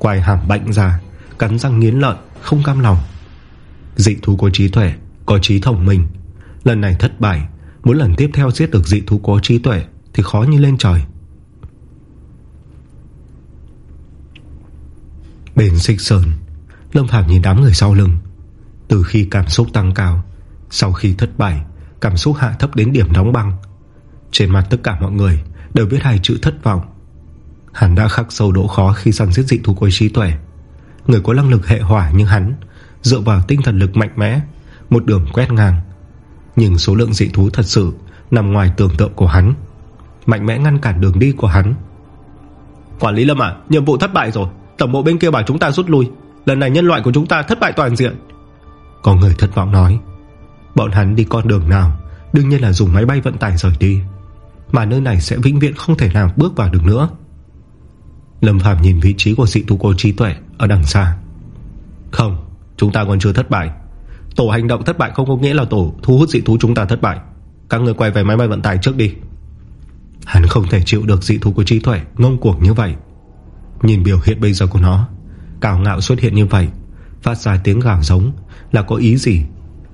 [SPEAKER 1] Quài hàm bệnh ra, Cắn răng nghiến lợi, Không cam lòng. Dị thú có trí tuệ, Có trí thông minh. Lần này thất bại Muốn lần tiếp theo giết được dị thú có trí tuệ Thì khó như lên trời. Bên xích sơn, Lâm Phạm nhìn đám người sau lưng. Từ khi cảm xúc tăng cao, Sau khi thất bại, Cảm xúc hạ thấp đến điểm đóng băng. Trên mặt tất cả mọi người Đều biết hai chữ thất vọng. Hắn đã khắc sâu độ khó khi săn giết dị thú của trí tuệ. Người có năng lực hệ hỏa như hắn Dựa vào tinh thần lực mạnh mẽ Một đường quét ngang. Nhưng số lượng dị thú thật sự Nằm ngoài tưởng tượng của hắn Mạnh mẽ ngăn cản đường đi của hắn. Quản lý Lâm ạ Nhiệm vụ thất bại rồi. Tổng bộ bên kia bảo chúng ta rút lui. Lần này nhân loại của chúng ta thất bại toàn diện. Có người thất vọng nói Bọn hắn đi con đường nào? Đương nhiên là dùng máy bay vận tải rời đi. Mà nơi này sẽ vĩnh viễn không thể nào bước vào được nữa Lâm Phạm nhìn vị trí của dị thú cô trí tuệ Ở đằng xa. Không, chúng ta còn chưa thất bại. Tổ hành động thất bại không có nghĩa là tổ thu hút dị thú chúng ta thất bại. Các người quay về máy bay vận tải trước đi. Hắn không thể chịu được dị thú của trí tuệ Ngông cuồng như vậy. Nhìn biểu hiện bây giờ của nó Cào ngạo xuất hiện như vậy Phát ra tiếng gào giống Là có ý gì?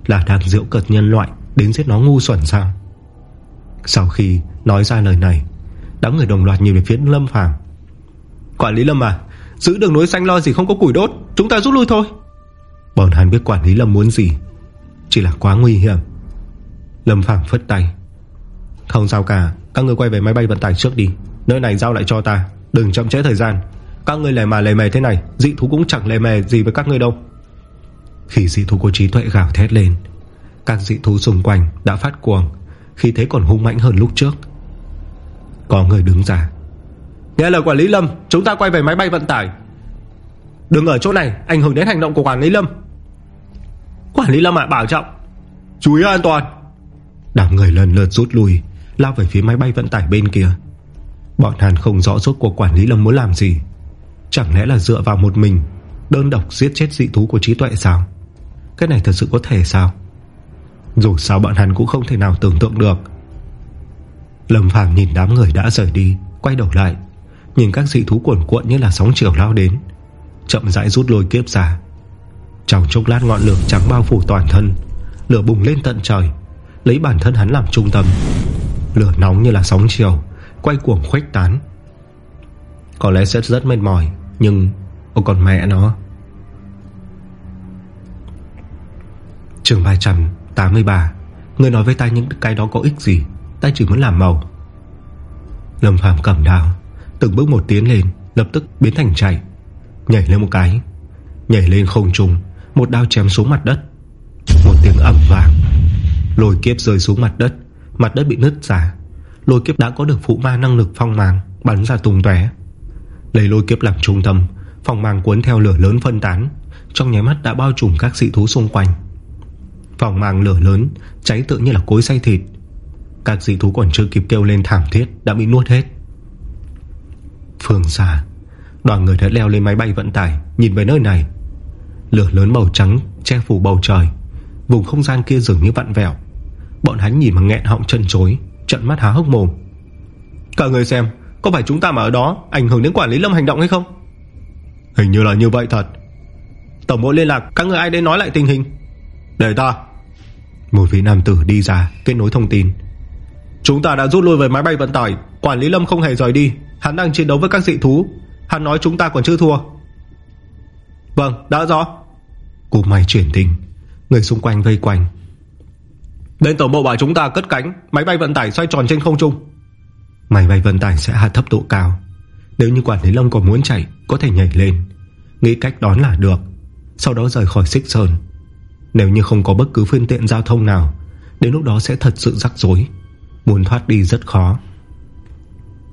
[SPEAKER 1] Là đang diễu cợt nhân loại Đến giết nó ngu xuẩn sao? Sau khi nói ra lời này Đám người đồng loạt nhìn về phía Lâm Phàm Quản lý Lâm à Giữ đường nối xanh lo gì không có củi đốt, Chúng ta rút lui thôi. Bọn hắn biết quản lý Lâm muốn gì, Chỉ là quá nguy hiểm. Lâm Phạm phất tay. Không sao cả, Các người quay về máy bay vận tải trước đi, Nơi này giao lại cho ta, Đừng chậm trễ thời gian. Các người lề mà lề mề thế này, Dị thú cũng chẳng lề mề gì với các người đâu. Khi dị thú có trí tuệ gào thét lên, Các dị thú xung quanh đã phát cuồng, Khi thế còn hung mạnh hơn lúc trước. Có người đứng ra Nghe lời quản lý Lâm, Chúng ta quay về máy bay vận tải. Đừng ở chỗ này, ảnh hưởng đến hành động của quản lý Lâm. Quản lý Lâm ạ, bảo trọng. Chú ý an toàn. Đám người lần lượt rút lui, Lao về phía máy bay vận tải bên kia. Bọn hắn không rõ rốt cuộc quản lý Lâm muốn làm gì. Chẳng lẽ là dựa vào một mình, Đơn độc giết chết dị thú của trí tuệ sao? Cái này thật sự có thể sao? Dù sao bọn hắn cũng không thể nào tưởng tượng được. Lâm Phàm nhìn đám người đã rời đi, Quay đầu lại. Nhìn các dị thú cuộn cuộn như là sóng chiều lao đến, Chậm rãi rút lôi kiếp ra. Trong chốc lát ngọn lửa trắng bao phủ toàn thân, Lửa bùng lên tận trời, Lấy bản thân hắn làm trung tâm. Lửa nóng như là sóng chiều, Quay cuồng khuếch tán. Có lẽ sẽ rất mệt mỏi, Nhưng Ô còn mẹ nó. Trường 383 Người nói với ta những cái đó có ích gì? Ta chỉ muốn làm màu. Lâm Phàm cầm đào Từng bước một tiến lên, Lập tức biến thành chạy Nhảy lên một cái, Nhảy lên không trùng Một đao chém xuống mặt đất. Một tiếng ẩm vàng Lôi kiếp rơi xuống mặt đất Mặt đất bị nứt ra. Lôi kiếp đã có được phụ ma năng lực phong màng Bắn ra tung tóe. Lấy lôi kiếp làm trung tâm, Phong màng cuốn theo lửa lớn phân tán, Trong nháy mắt đã bao trùm các dị thú xung quanh. Phong màng lửa lớn, Cháy tự như là cối xay thịt. Các dị thú còn chưa kịp kêu lên thảm thiết, Đã bị nuốt hết. Phương xa. Đoàn người đã leo lên máy bay vận tải, Nhìn về nơi này. Lửa lớn màu trắng che phủ bầu trời. Vùng không gian kia dường như vặn vẹo. Bọn hắn nhìn mà nghẹn họng chân chối Trận mắt há hốc mồm. Cả người xem, Có phải chúng ta mà ở đó Ảnh hưởng đến quản lý lâm hành động hay không? Hình như là như vậy thật. Tổng bộ liên lạc, Các người ai đến nói lại tình hình? Để ta. Một vị nam tử đi ra, Kết nối thông tin. Chúng ta đã rút lui về máy bay vận tải Quản lý lâm không hề rời đi. Hắn đang chiến đấu với các dị thú. Hắn nói chúng ta còn chưa thua. Vâng đã rõ. Cô mày chuyển tình. Người xung quanh vây quanh. Bên tổng bộ bảo chúng ta cất cánh. Máy bay vận tải xoay tròn trên không trung. Máy bay vận tải sẽ hạ thấp độ cao. Nếu như quản lý lâm còn muốn chạy, Có thể nhảy lên. Nghĩ cách đón là được. Sau đó rời khỏi xích sơn. Nếu như không có bất cứ phương tiện giao thông nào, Đến lúc đó sẽ thật sự rắc rối. Muốn thoát đi rất khó.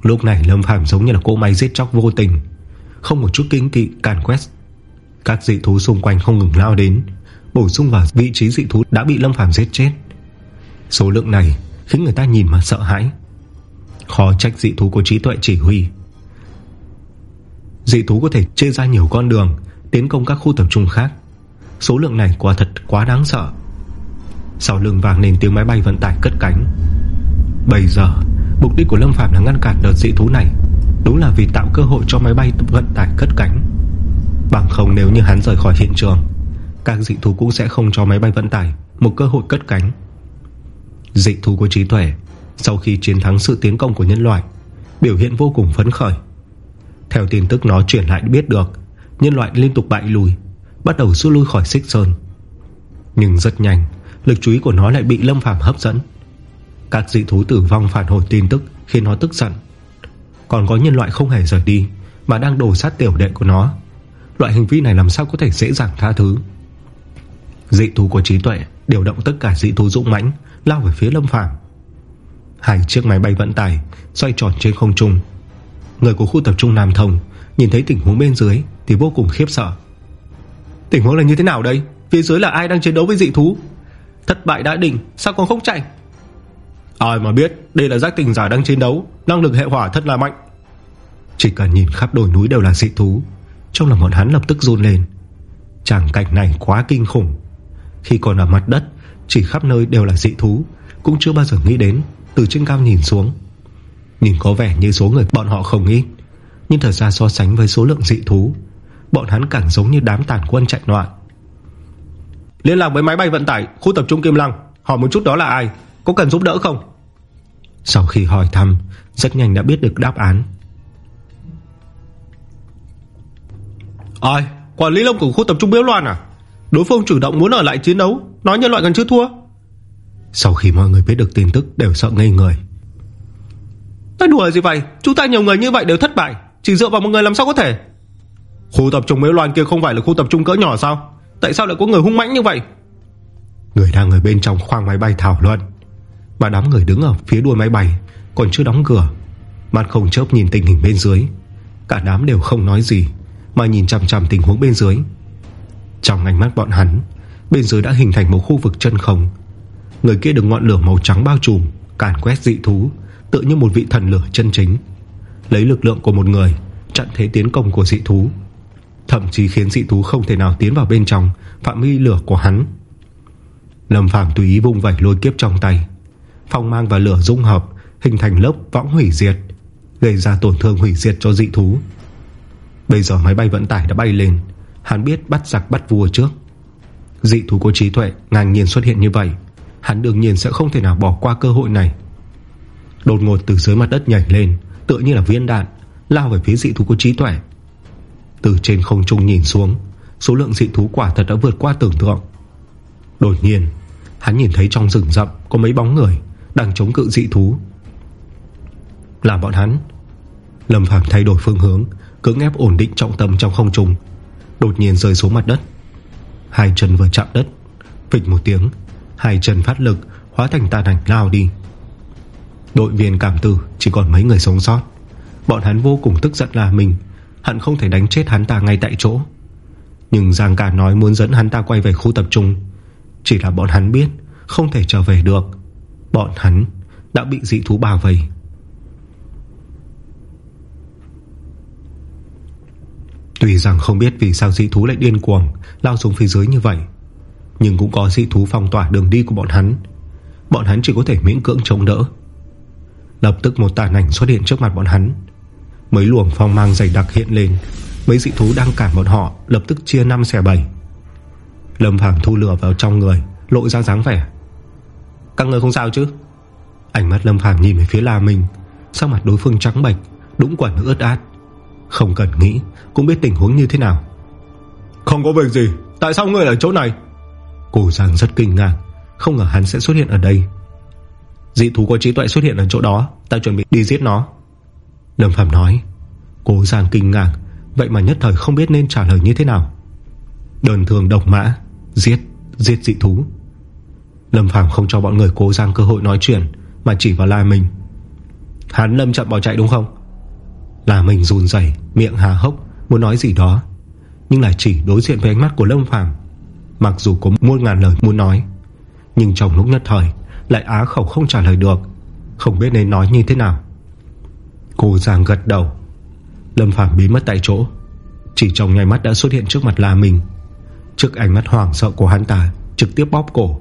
[SPEAKER 1] Lúc này Lâm Phàm giống như là cô máy giết chóc vô tình. Không một chút kinh kỵ, càn quét. Các dị thú xung quanh không ngừng lao đến, Bổ sung vào vị trí dị thú đã bị Lâm Phàm giết chết. Số lượng này khiến người ta nhìn mà sợ hãi. Khó trách dị thú của trí tuệ chỉ huy. Dị thú có thể chia ra nhiều con đường, Tiến công các khu tập trung khác. Số lượng này quả thật quá đáng sợ. Sau lưng vàng lên tiếng máy bay vận tải cất cánh. Bây giờ Mục đích của Lâm Phạm là ngăn cản đợt dị thú này. Đúng là vì tạo cơ hội cho máy bay vận tải cất cánh. Bằng không nếu như hắn rời khỏi hiện trường, Các dị thú cũng sẽ không cho máy bay vận tải Một cơ hội cất cánh. Dị thú của trí tuệ, Sau khi chiến thắng sự tiến công của nhân loại, Biểu hiện vô cùng phấn khởi. Theo tin tức nó chuyển lại biết được, Nhân loại liên tục bại lùi, Bắt đầu rút lui khỏi xích sơn. Nhưng rất nhanh, Lực chú ý của nó lại bị Lâm Phàm hấp dẫn. Các dị thú tử vong phản hồi tin tức Khiến nó tức giận. Còn có nhân loại không hề rời đi, Mà đang đổ sát tiểu đệ của nó. Loại hành vi này làm sao có thể dễ dàng tha thứ? Dị thú của trí tuệ Điều động tất cả dị thú dũng mãnh, Lao về phía Lâm phạm Hai chiếc máy bay vận tải Xoay tròn trên không trung. Người của khu tập trung Nam Thông Nhìn thấy tình huống bên dưới thì vô cùng khiếp sợ. Tình huống là như thế nào đây? Phía dưới là ai đang chiến đấu với dị thú? Thất bại đã định sao còn không chạy? Ai mà biết, Đây là giác tình giả đang chiến đấu. Năng lực hệ hỏa thật là mạnh. Chỉ cần nhìn khắp đồi núi đều là dị thú. Trong lòng bọn hắn lập tức run lên. Chẳng cảnh này quá kinh khủng. Khi còn ở mặt đất, Chỉ khắp nơi đều là dị thú, Cũng chưa bao giờ nghĩ đến, Từ trên cao nhìn xuống. Nhìn có vẻ như số người bọn họ không ít, Nhưng thật ra so sánh với số lượng dị thú, Bọn hắn càng giống như đám tàn quân chạy loạn. Liên lạc với máy bay vận tải, Khu tập trung Kim Lăng. Hỏi một chút đó là ai? Có cần giúp đỡ không? Sau khi hỏi thăm Rất nhanh đã biết được đáp án. Ai? Quản lý lông của khu tập trung Biếu Loan à? Đối phương chủ động muốn ở lại chiến đấu Nói nhân loại còn chưa thua? Sau khi mọi người biết được tin tức đều sợ ngây người. Nói đùa gì vậy? Chúng ta nhiều người như vậy đều thất bại Chỉ dựa vào một người làm sao có thể? Khu tập trung Biếu Loan kia không phải là khu tập trung cỡ nhỏ sao? Tại sao lại có người hung mãnh như vậy? Người đang ở bên trong khoang máy bay thảo luận mà đám người đứng ở phía đuôi máy bay, Còn chưa đóng cửa. Mặt không chớp nhìn tình hình bên dưới. Cả đám đều không nói gì, Mà nhìn chằm chằm tình huống bên dưới. Trong ánh mắt bọn hắn, Bên dưới đã hình thành một khu vực chân không. Người kia được ngọn lửa màu trắng bao trùm, Càn quét dị thú Tự như một vị thần lửa chân chính. Lấy lực lượng của một người, Chặn thế tiến công của dị thú. Thậm chí khiến dị thú không thể nào tiến vào bên trong, Phạm vi lửa của hắn. Lâm Phàm tùy ý vung vẩy lôi kiếp trong tay. Phong mang và lửa dung hợp, Hình thành lớp võng hủy diệt, Gây ra tổn thương hủy diệt cho dị thú. Bây giờ máy bay vận tải đã bay lên, Hắn biết bắt giặc bắt vua trước. Dị thú có trí tuệ, ngang nhiên xuất hiện như vậy, Hắn đương nhiên sẽ không thể nào bỏ qua cơ hội này. Đột ngột từ dưới mặt đất nhảy lên, Tựa như là viên đạn, Lao về phía dị thú có trí tuệ. Từ trên không trung nhìn xuống, Số lượng dị thú quả thật đã vượt qua tưởng tượng. Đột nhiên, Hắn nhìn thấy trong rừng rậm Có mấy bóng người. Đang chống cự dị thú. Làm bọn hắn, Lâm Phàm thay đổi phương hướng, Cưỡng ép ổn định trọng tâm trong không trung. Đột nhiên rơi xuống mặt đất. Hai chân vừa chạm đất, Phịch một tiếng, Hai chân phát lực, hóa thành tàn ảnh lao đi. Đội viên cảm tử chỉ còn mấy người sống sót. Bọn hắn vô cùng tức giận là mình, Hẳn không thể đánh chết hắn ta ngay tại chỗ. Nhưng Giang Cả nói muốn dẫn hắn ta quay về khu tập trung. Chỉ là bọn hắn biết, Không thể trở về được. Bọn hắn đã bị dị thú bao vây. Tuy rằng không biết vì sao dị thú lại điên cuồng, Lao xuống phía dưới như vậy, Nhưng cũng có dị thú phong tỏa đường đi của bọn hắn. Bọn hắn chỉ có thể miễn cưỡng chống đỡ. Lập tức một tàn ảnh xuất hiện trước mặt bọn hắn. Mấy luồng phong mang dày đặc hiện lên. Mấy dị thú đang cản bọn họ, Lập tức chia 5 xẻ 7 Lâm Phàm thu lửa vào trong người, Lộ ra dáng vẻ. Các người không sao chứ? Ánh mắt Lâm Phàm nhìn về phía La Minh Sao mặt đối phương trắng bệch Đũng quẩn ướt át. Không cần nghĩ cũng biết tình huống như thế nào.
[SPEAKER 2] Không có việc gì. Tại sao ngươi ở chỗ này?
[SPEAKER 1] Cổ Giang rất kinh ngạc Không ngờ hắn sẽ xuất hiện ở đây. Dị thú có trí tuệ xuất hiện ở chỗ đó Ta chuẩn bị đi giết nó. Lâm Phạm nói. Cố Giang kinh ngạc Vậy mà nhất thời không biết nên trả lời như thế nào. Đơn thường độc mã Giết, giết dị thú Lâm Phàm không cho bọn người cố Giang cơ hội nói chuyện, Mà chỉ vào La Minh. Hắn lâm chậm bỏ chạy đúng không? La Minh run dày Miệng hà hốc, Muốn nói gì đó. Nhưng lại chỉ đối diện với ánh mắt của Lâm Phàm, Mặc dù có muôn ngàn lời muốn nói, Nhưng trong lúc nhất thời, Lại á khẩu không trả lời được, Không biết nên nói như thế nào. Cô Giang gật đầu. Lâm Phàm bí mất tại chỗ. Chỉ trong nháy mắt đã xuất hiện trước mặt La Minh. Trước ánh mắt hoàng sợ của hắn ta, Trực tiếp bóp cổ.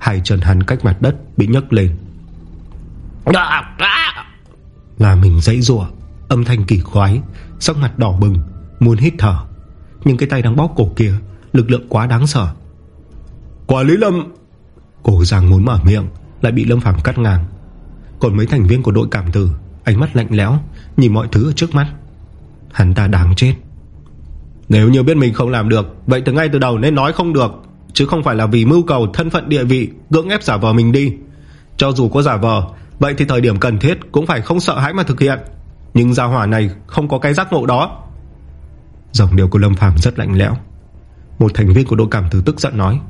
[SPEAKER 1] Hai chân hắn cách mặt đất bị nhấc lên. Là mình dãy rủa, Âm thanh kỳ khoái Sắc mặt đỏ bừng, Muốn hít thở. Nhưng cái tay đang bóp cổ kia, Lực lượng quá đáng sợ.
[SPEAKER 2] Quả lý Lâm!
[SPEAKER 1] Cổ Giang muốn mở miệng, Lại bị Lâm Phàm cắt ngang. Còn mấy thành viên của đội cảm tử, Ánh mắt lạnh lẽo, Nhìn mọi thứ ở trước mắt. Hắn ta đáng chết.
[SPEAKER 2] Nếu như biết mình không làm được, Vậy từ ngay từ đầu nên nói không được. Chứ không phải là vì mưu cầu, thân phận, địa vị, Cưỡng ép giả vờ mình đi. Cho dù có giả vờ, Vậy thì thời điểm cần thiết Cũng phải không sợ hãi mà thực hiện. Nhưng gia hỏa này không có cái giác ngộ đó.
[SPEAKER 1] Dòng điều của Lâm Phàm rất lạnh lẽo. Một thành viên của đội cảm tử tức giận nói,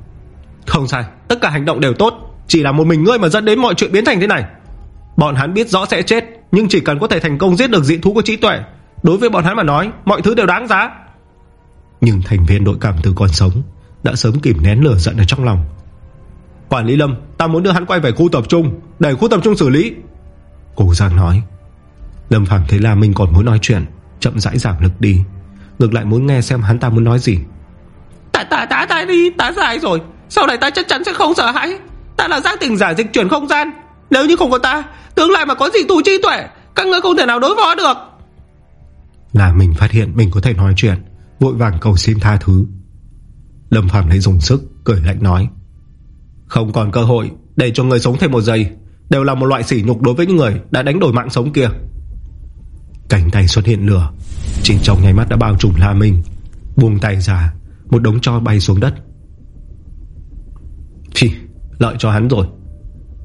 [SPEAKER 2] Không sai, Tất cả hành động đều tốt, Chỉ là một mình ngươi mà dẫn đến mọi chuyện biến thành thế này. Bọn hắn biết rõ sẽ chết, Nhưng chỉ cần có thể thành công giết được dị thú của trí tuệ, Đối với bọn hắn mà nói, Mọi thứ đều đáng giá.
[SPEAKER 1] Nhưng thành viên đội cảm tử còn sống đã sớm kìm nén lửa giận ở trong lòng.
[SPEAKER 2] Quản lý Lâm Ta muốn đưa hắn quay về khu tập trung Để khu tập trung xử lý.
[SPEAKER 1] Cô Giang nói. Lâm Phàm thấy La Minh còn muốn nói chuyện Chậm rãi giảm lực đi. Ngược lại muốn nghe xem hắn ta muốn nói gì.
[SPEAKER 2] Ta ta ta ta đi Ta sai rồi. Sau này ta chắc chắn sẽ không sợ hãi. Ta là giác tình giả dịch chuyển không gian. Nếu như không có ta Tương lai mà có gì tù trí tuệ Các ngươi không thể nào đối phó được.
[SPEAKER 1] Là mình phát hiện mình có thể nói chuyện Vội vàng cầu xin tha thứ Lâm Phạm lấy dùng sức, Cười lạnh nói.
[SPEAKER 2] Không còn cơ hội để cho người sống thêm một giây, Đều là một loại sỉ nhục đối với những người Đã đánh đổi mạng sống kia.
[SPEAKER 1] Cánh tay xuất hiện lửa Chỉ trong nháy mắt đã bao trùm La Minh, Buông tay ra, Một đống cho bay xuống đất.
[SPEAKER 2] Phi, lợi cho hắn rồi.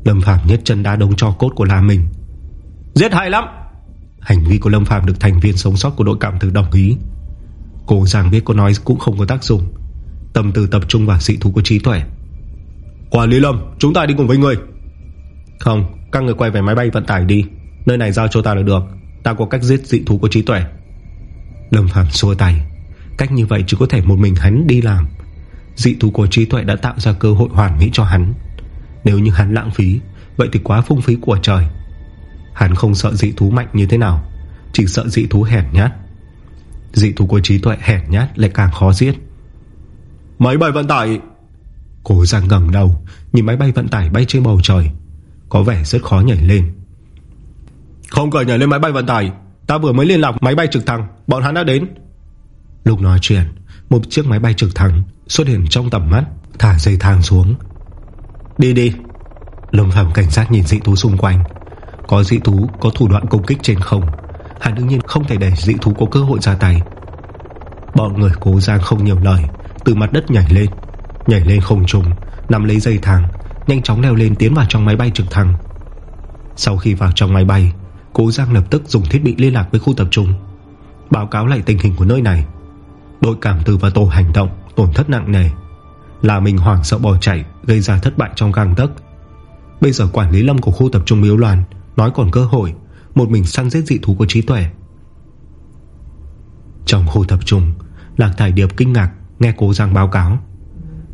[SPEAKER 1] Lâm Phàm nhất chân đá đống cho cốt của La Minh.
[SPEAKER 2] Giết hay lắm!
[SPEAKER 1] Hành vi của Lâm Phàm được thành viên sống sót của đội cảm tử đồng ý. Cô giảng biết cô nói cũng không có tác dụng. Tâm tư tập trung vào dị thú của trí tuệ.
[SPEAKER 2] Quản lý Lâm, Chúng ta đi cùng với người
[SPEAKER 1] Không, Các người quay về máy bay vận tải đi. Nơi này giao cho ta là được. Ta có cách giết dị thú của trí tuệ. Lâm Phàm xua tay. Cách như vậy chỉ có thể một mình hắn đi làm. Dị thú của trí tuệ đã tạo ra cơ hội hoàn mỹ cho hắn. Nếu như hắn lãng phí, Vậy thì quá phung phí của trời. Hắn không sợ dị thú mạnh như thế nào, Chỉ sợ dị thú hèn nhát. Dị thú của trí tuệ hèn nhát Lại càng khó giết.
[SPEAKER 2] Máy bay vận tải.
[SPEAKER 1] Cố Giang ngầm đầu, Nhìn máy bay vận tải bay trên bầu trời. Có vẻ rất khó nhảy lên.
[SPEAKER 2] Không cần nhảy lên máy bay vận tải, Ta vừa mới liên lạc máy bay trực thăng, Bọn hắn đã đến.
[SPEAKER 1] Lúc nói chuyện, Một chiếc máy bay trực thăng xuất hiện trong tầm mắt, Thả dây thang xuống. Đi đi. Lâm Phạm cảnh sát nhìn dị thú xung quanh. Có dị thú, có thủ đoạn công kích trên không. Hắn đương nhiên không thể để dị thú có cơ hội ra tay. Bọn người cố giang không nhiều lời từ mặt đất nhảy lên. Nhảy lên không trùng Nằm lấy dây thang Nhanh chóng leo lên tiến vào trong máy bay trực thăng. Sau khi vào trong máy bay Cố Giang lập tức dùng thiết bị liên lạc với khu tập trung, Báo cáo lại tình hình của nơi này. Đội cảm từ và tổ hành động Tổn thất nặng nề. Là mình hoảng sợ bỏ chạy, Gây ra thất bại trong gang tấc. Bây giờ quản lý lâm của khu tập trung miếu loạn Nói còn cơ hội, Một mình săn giết dị thú của trí tuệ. Trong khu tập trung, Lạc Thải Điệp kinh ngạc Nghe cố Giang báo cáo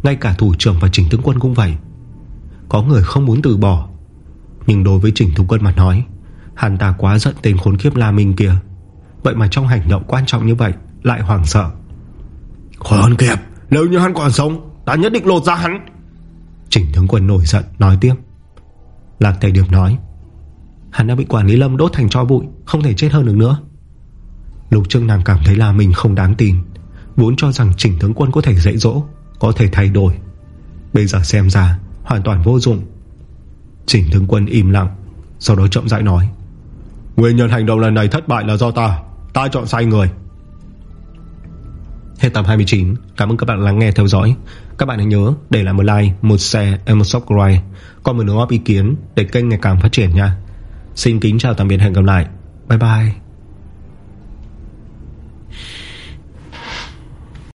[SPEAKER 1] Ngay cả thủ trưởng và trình tướng quân cũng vậy. Có người không muốn từ bỏ Nhưng đối với trình tướng quân mà nói Hắn ta quá giận tên khốn kiếp La Minh kia. Vậy mà trong hành động quan trọng như vậy Lại hoảng sợ.
[SPEAKER 3] Khốn kiếp Nếu như hắn còn sống Ta nhất định lột ra hắn.
[SPEAKER 1] Trình tướng quân nổi giận nói tiếp. Lạc Thầy Điệp nói Hắn đã bị quản lý lâm đốt thành cho bụi Không thể chết hơn được nữa. Lục Trương nàng cảm thấy là mình không đáng tin Vốn cho rằng chỉnh tướng quân có thể dạy dỗ Có thể thay đổi. Bây giờ xem ra hoàn toàn vô dụng. Chỉnh tướng quân im lặng Sau đó chậm rãi nói
[SPEAKER 3] Nguyên nhân hành động lần này thất bại là do ta. Ta chọn sai người.
[SPEAKER 1] Hết tập 29 Cảm ơn các bạn lắng nghe theo dõi. Các bạn hãy nhớ để lại một like, một share và một subscribe. Còn một đóng góp ý kiến Để kênh ngày càng phát triển nha. Xin kính chào tạm biệt hẹn gặp lại. Bye bye.